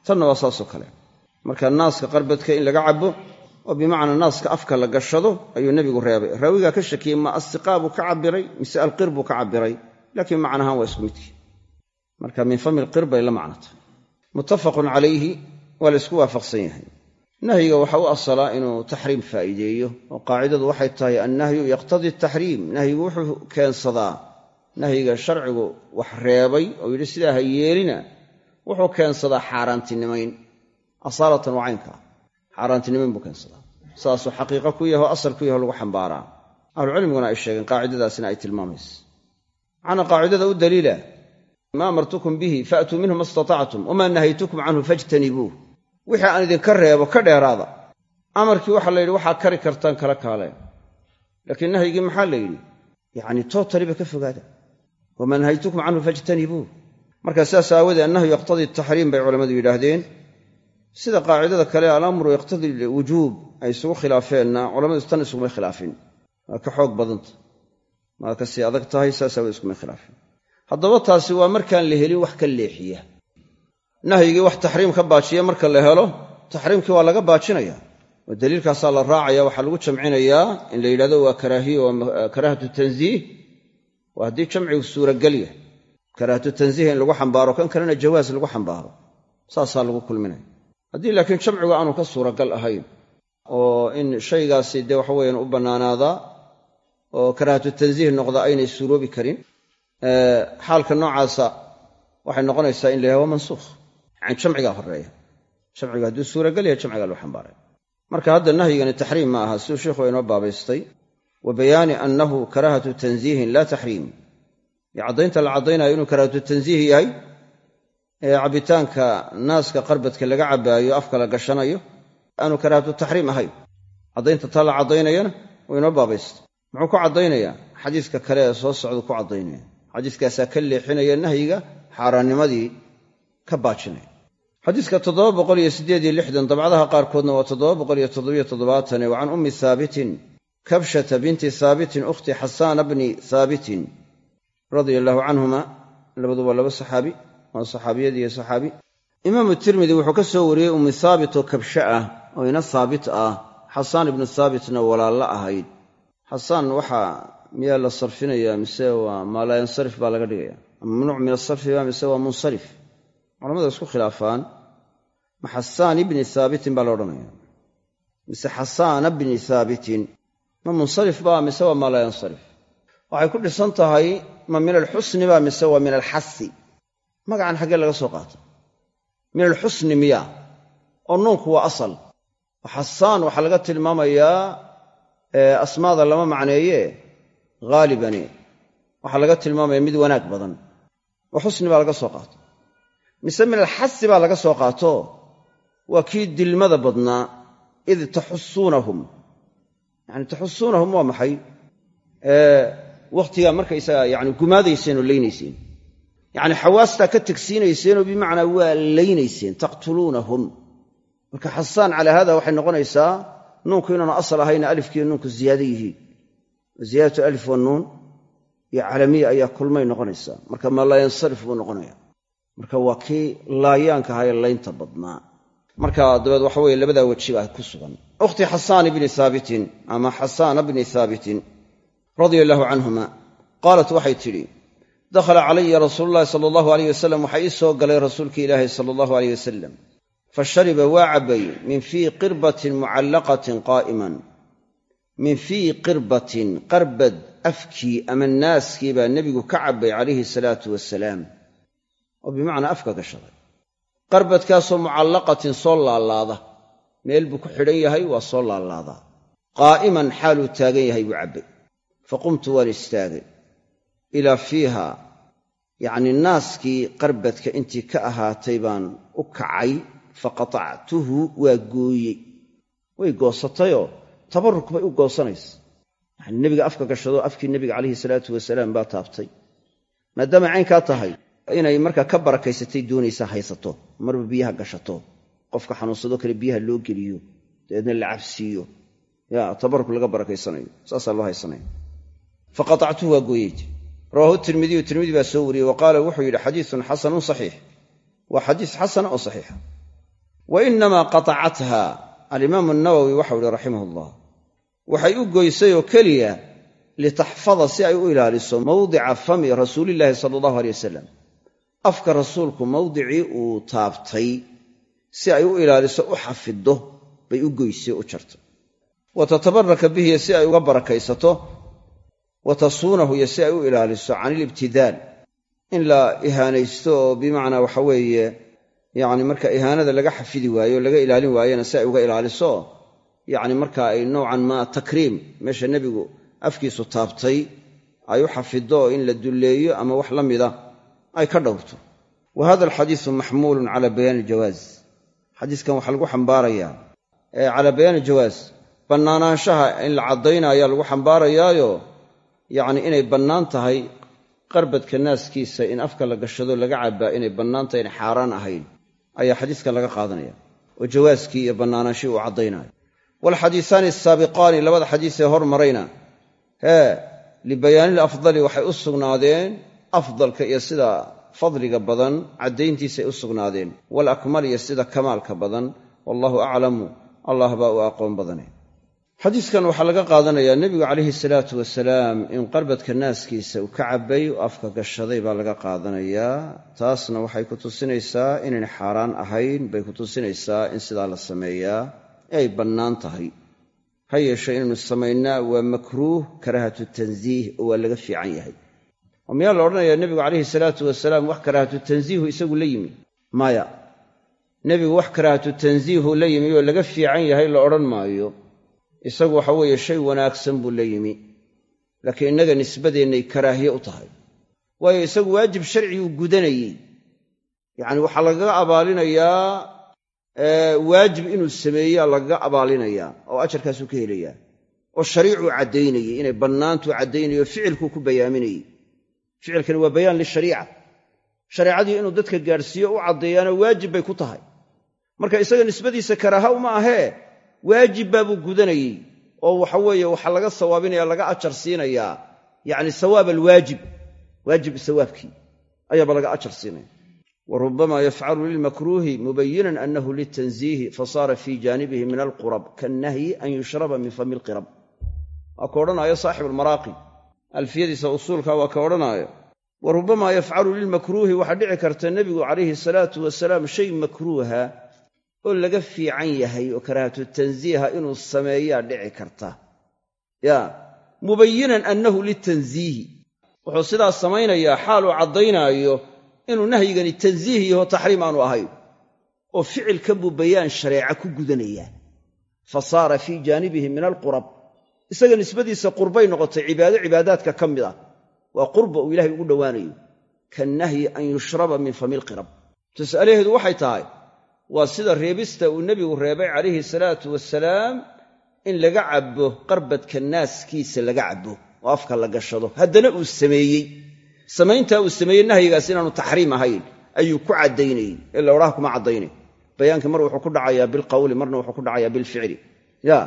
Tanna waa saasoo kale. Marka naaska qarbadka in laga cabo oo bimacnaa naaska afka la gashado ayuu nebigu reebay. Raawigaa ka shakiyey ma astiqaa buu ka cabiray mise alqir buu ka cabiray laakiin macnahaan waa isku midkii marka min fami alqir bay la macno tahay. Muttafaqun calayhi waa la isku waafaqsan yahay nahyiga waxa u asalaa inuu taxriim faa'iideeyo oo qaacidadu waxay tahay annahyu yaqtadii taxriim. Nahyigu wuxuu keensadaa nahyiga sharcigu wax reebay oo yidhi sidaa ha yeelina wuxuu keensadaa xaaraantinimayn asaalatan waa caynka. Xaaraantinimayn buu keensadaa. Saasuu xaqiiqo ku yaho asal ku yaho lagu xambaaraa. Ahlucilmiguna ay sheegeen qaacidadaasina ay tilmaamaysa. Maxaana qaacidada u daliila ma amartukum bihi faatuu minhu ma istatactum wamaa nahaytukum canhu fajtanibuuh wixii aan idinka reebo ka dheeraada. Amarkii waxaa la yidhi waxaa kari kartaan kala kaaleen laakiin nahyigii maxaa la yidhi? Yacni tootaliba ka fogaada. Wamaa nahaytukum canhu fajtanibuuh marka sidaas aawoodee annahyu yaqtadii taxriim bay culammadu yidhaahdeen. Sida qaacidada kale alamru yaqtadii wujuub ay isugu khilaafeenna culammadu tan isugumay khilaafin. Waa ka xoog badanta. Maa ka sii adag tahay saas iskumay khilaafin. Haddaba taasi waa markaan la helin wax ka leexiya nahyigii wax taxriim ka baajiya marka la helo taxriimkii waa laga baajinaya. Oo daliilkaasaa la raacaya waxaa lagu jamcinayaa in la yidhahdo waa karaahiyo waa karaahatu tanziih. Waa haddii jamcigu suuragal yahay karaahatu tanziih in lagu xambaaro kan kalena jawaas lagu xambaaro. Saasaa lagu kulminaya. Haddii laakiin jamcigu aanu ka suuragal ahayn oo in shaygaasi dee waxa weyaan u bannaanaadaa oo karaahatu tanziih noqda aynay suuroobi karin xaalka noocaasa waxay noqonaysaa in la yahay waa mansuukh yani jamcigaa horreeya jamcigu hadduu suuragal yahay jamcigaa loo xambaaray. Marka hadda nahyigani taxriim ma aha. Siduu sheikhu inoo baabaystay wa bayaani annahu karaahatu tanziihin laa taxriim. Iyo caddaynta la caddaynayo inuu karaahatu tanziih yahay ee cabbitaanka naaska qarbadka laga cabbaayo afka la gashanayo aanu karaahatu taxriim ahayn. Caddaynta taa la caddaynayana wuu inoo baabaystay muxuu ku caddaynayaa? Xadiiska kale ee soo socdu ku caddaynaya xadiiskaasaa ka leexinaya nahyiga xaaraannimadii ka baajinaya xadiiska dabcadaha qaarkoodna waa can ummi haabitin kabshata binti haabitin ukhti xasaana bni haabitin radia allaahu canhuma labadu laba saxaabi waa saxaabiyad iyo saxaabi. Imaamu tirmidi wuxuu ka soo wariyey ummi haabit oo kabshe ah oo ina haabit ah xasaan ibnu haabitna walaallo ahayd. Xasaan waxaa miyaa la sarfinayaa mise waa maa baa laga dhigaya. Mamnuuc min asarfi ba mise waa munsarif culamada isku khilaafaan. Ma xasaan ibni haabitin baa la odhanaya mise xasaana bni haabitin ma munsarif ba mise waa maa laa yansarif? Waxay ku dhisan tahay ma min alxusni ba mise waa min alxasi. Magacan xaggee laga soo qaata. Min alxusni miya oo nuunku waa asal. Xasaan waxaa laga tilmaamayaa asmaada lama macneeye haalibani waxaa laga tilmaamaya mid wanaag badan. Oo xusni baa laga soo qaato mise min alxasi baa laga soo qaato? Waa kii dilmada badnaa id taxusuunahum yani taxusuunahum waa maxay? Wakhtigaa markaysaga yani gumaadayseen oo leynayseen yacni xawaastaa ka tegsiinayseenoo bimacnaa waa laynayseen taqtuluunahum. Marka xasaan calaa haada waxay noqonaysaa nuunku inaanu asal ahayna alifkiiyo nuunku ziyaado yihiin. Ziyaadatu alif wa nuun iyo calamiya ayaa kulmay noqonaysaa. Marka maa laa yansarif buu noqonaya marka waa kii laayaanka ahaye laynta badnaa. Marka dabeed waxa weye labadaa weji baa ku sugan. Ukhti xasaan bni haabitin ama xasaana bni haabitin radia allaahu canhuma qaalat waxay tidhi dakhala calaya rasuulu llahi sala allahu alayh wasalam waxaa ii soo galay rasuulki ilaahi sala allahu aleyh wasalam fa shariba waa cabbay min fii qirbatin mucallaqatin qaa'iman. Min fii qirbatin qarbad afkii ama naaskii baa nebigu ka cabbay calayhi salaatu wasalaam oo bimacnaa afka gashaday. Qarbadkaasoo mucallaqatin soo laalaada. Meel buu ku xidhan yahay waa soo laalaadaa qaa'iman xaaluu taagan yahay buu cabbay. Fa qumtu waan istaagay. Ilaa fiiha. Yacnii naaskii qarbadka intii ka ahaatay baan u kacay fa qatactuhu waa gooyey. Way goosatayoo tabarruk bay u goosanaysa. Yacni nebiga afka gashado afkii nebiga calayhi salaatu wasalaam baa taabtay. Maadaamay caynkaa tahay inay markaa ka barakaysatay doonaysaa haysato marba biyaha gashato qofka xanuunsadoo kale biyaha loo geliyo dabeedna la cabsiiyo ya tabarruk laga barakaysanayo saasaa loo haysanaya fa qatactuhu waa gooyeyti rawaahu tirmidiyu tirmidi baa soo wariyey wa qaala wuxuu yidhi xadiisun xasanun saxiix. Waa xadiis xasana oo saxiixa. Wa inamaa qatacatha alimaamu nawowi waxau ihi raximah ullah waxay u goysay oo keliya litaxfada si ay u ilaaliso mawdica fami rasuulillaahi sala allahu aley wasalam afka rasuulku mawdicii uu taabtay si ay u ilaaliso u xafiddo bay u goysay u jartay wa tatabaraka bihi si ay uga barakaysato. Wa tasuunahu iyo si ay u ilaaliso can ilibtidaal in la ihaanaysto oo bimacnaa waxa weeye yacni marka ihaanada laga xafidi waayo o laga ilaalin waayena si ay uga ilaaliso yacni marka ay nowcan maa takriim meesha nebigu afkiisu taabtay ay u xafiddo in la dulleeyo ama wax la mida ay ka dhowrto. Wa hada alxadiisu maxmuulun cala bayaani aljawaaz xadiiskan waxaa lagu xambaarayaa. Calaa bayaani aljawaaz bannaanaanshaha in la caddaynaayaa lagu xambaarayaayo yacni inay bannaan tahay qarbadka naaskiisa in afka la gashado laga cabbaa inay bannaan tahay in xaaraan ahayn ayaa xadiiskan laga qaadanaya. Oo jawaaskii iyo bannaanaanshihii uu caddaynayo waalxadiisaani asaabiqaani labada xadiis ee hormarayna hee libayaanil afdali waxay u sugnaadeen afdalka iyo sida fadliga badan caddayntiisay u sugnaadeen waalakmal iyo sida kamaalka badan wallahu aclamu allah baa u aqoon badane. Xadiiskan waxaa laga qaadanayaa nebigu calayhi salaatu wasalaam in qarbadka naaskiisa uu ka cabbay oo afka gashaday baa laga qaadanayaa taasna waxay ku tusinaysaa inayn xaaraan ahayn bay ku tusinaysaa in sidaa la sameeyaa ee ay bannaan tahay. Ha yeeshe inaynu samaynaa waa makruuh karaahatu tansiih oo waa laga fiican yahay oo miyaa la odhanayaa nebigu calayhi salaatu wasalaam wax karaahatu tansiihu isagu la yimi. Maya nebigu wax karaahatu tansiihu la yimi oo laga fiican yahay la odhan maayo isagu waxa weeye shay wanaagsan buu la yimi. Laakiin innaga nisbadeennay karaahiye u tahay. Waayo isagu waajib sharciguu gudanayey. Yacni waxaa lagaga abaalinayaa waajib inuu sameeyaa lagaga abaalinayaa oo ajarkaasuu ka helayaa. Oo shariicuu caddaynayey inay bannaantuu caddaynayo ficilkuu ku bayaaminayey ficilkani waa bayaan lishariica. Shareecadii inuu dadka gaadhsiiyo u caddeeyaana waajib bay ku tahay. Marka isaga nisbadiisa karaaha uma ahee waajib baabuu gudanayey oo waxa weeye waxaa laga sawaabinaya laga ajar siinayaa yacni sawaab alwaajib waajib sawaabkii ayaaba laga ajar siinaya wa rubbama yafcalu lilmakruuhi mubayinan annahu litanziihi fasaara fii jaanibihi min alqurab kaannahyi an yushraba min fami lqirab waa ka odhanaayo saaxibu almaraaqi alfiyadiisa usuulka waa ka odhanaayo. Wa rubbama yafcalu lilmakruuhi waxaa dhici karta nebigu calayhi salaatu wasalaam shay makruuha oo laga fiican yahay oo karaahatu tansiiha inuu sameeyaa dhici karta. Ya mubayinan annahu litansiihi wuxuu sidaas samaynayaa xaaluu caddaynaayo inuu nahyigani tansiih yaho taxriim aanu ahayn oo ficilkan buu bayaan shareeca ku gudanayaa fa saara fii jaanibihi min alqurab isaga nisbadiisa qurbay noqotay cibaado cibaadaadka ka mid ah. Waa qurba uu ilahay ugu dhowaanayo. Kannahyi an yushraba min fami lqirab waxay tahay waa sida reebista uu nebigu reebay calayhi salaatu wasalaam in laga cabbo qarbadka naaskiisa laga cabbo oo afka la gashado. Haddana uu sameeyey. Samayntaa uu sameeyey nahyigaas inaanu taxriim ahayn ayuu ku caddaynayey la odhaha kuma caddaynay bayaankii mar wuxuu ku dhacayaa bilqawli marna wuxuu ku dhacayaa bilficli ya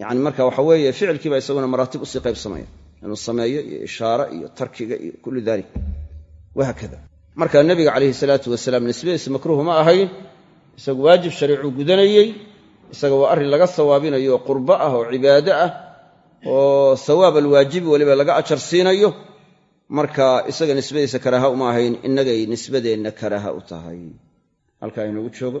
yacni marka waxa weeye ficilkiiba isaguna maraatib u sii qaybsamaya inuu sameeyo iyo ishaare iyo tarkiga iyo kullu dalik wahaakada marka nebiga calayhi salaatu wasalaam nisbadiisa makruuh ma ahayn isagu waajib shariicuu gudanayey isaga waa arrin laga sawaabinayo oo qurbo ah oo cibaado ah oo sawaab alwaajibi weliba laga ajar siinayo marka isaga nisbadiisa karaaha uma ahayn innagay nisbadeenna karaaha u tahay. Halkaa inoogu joogo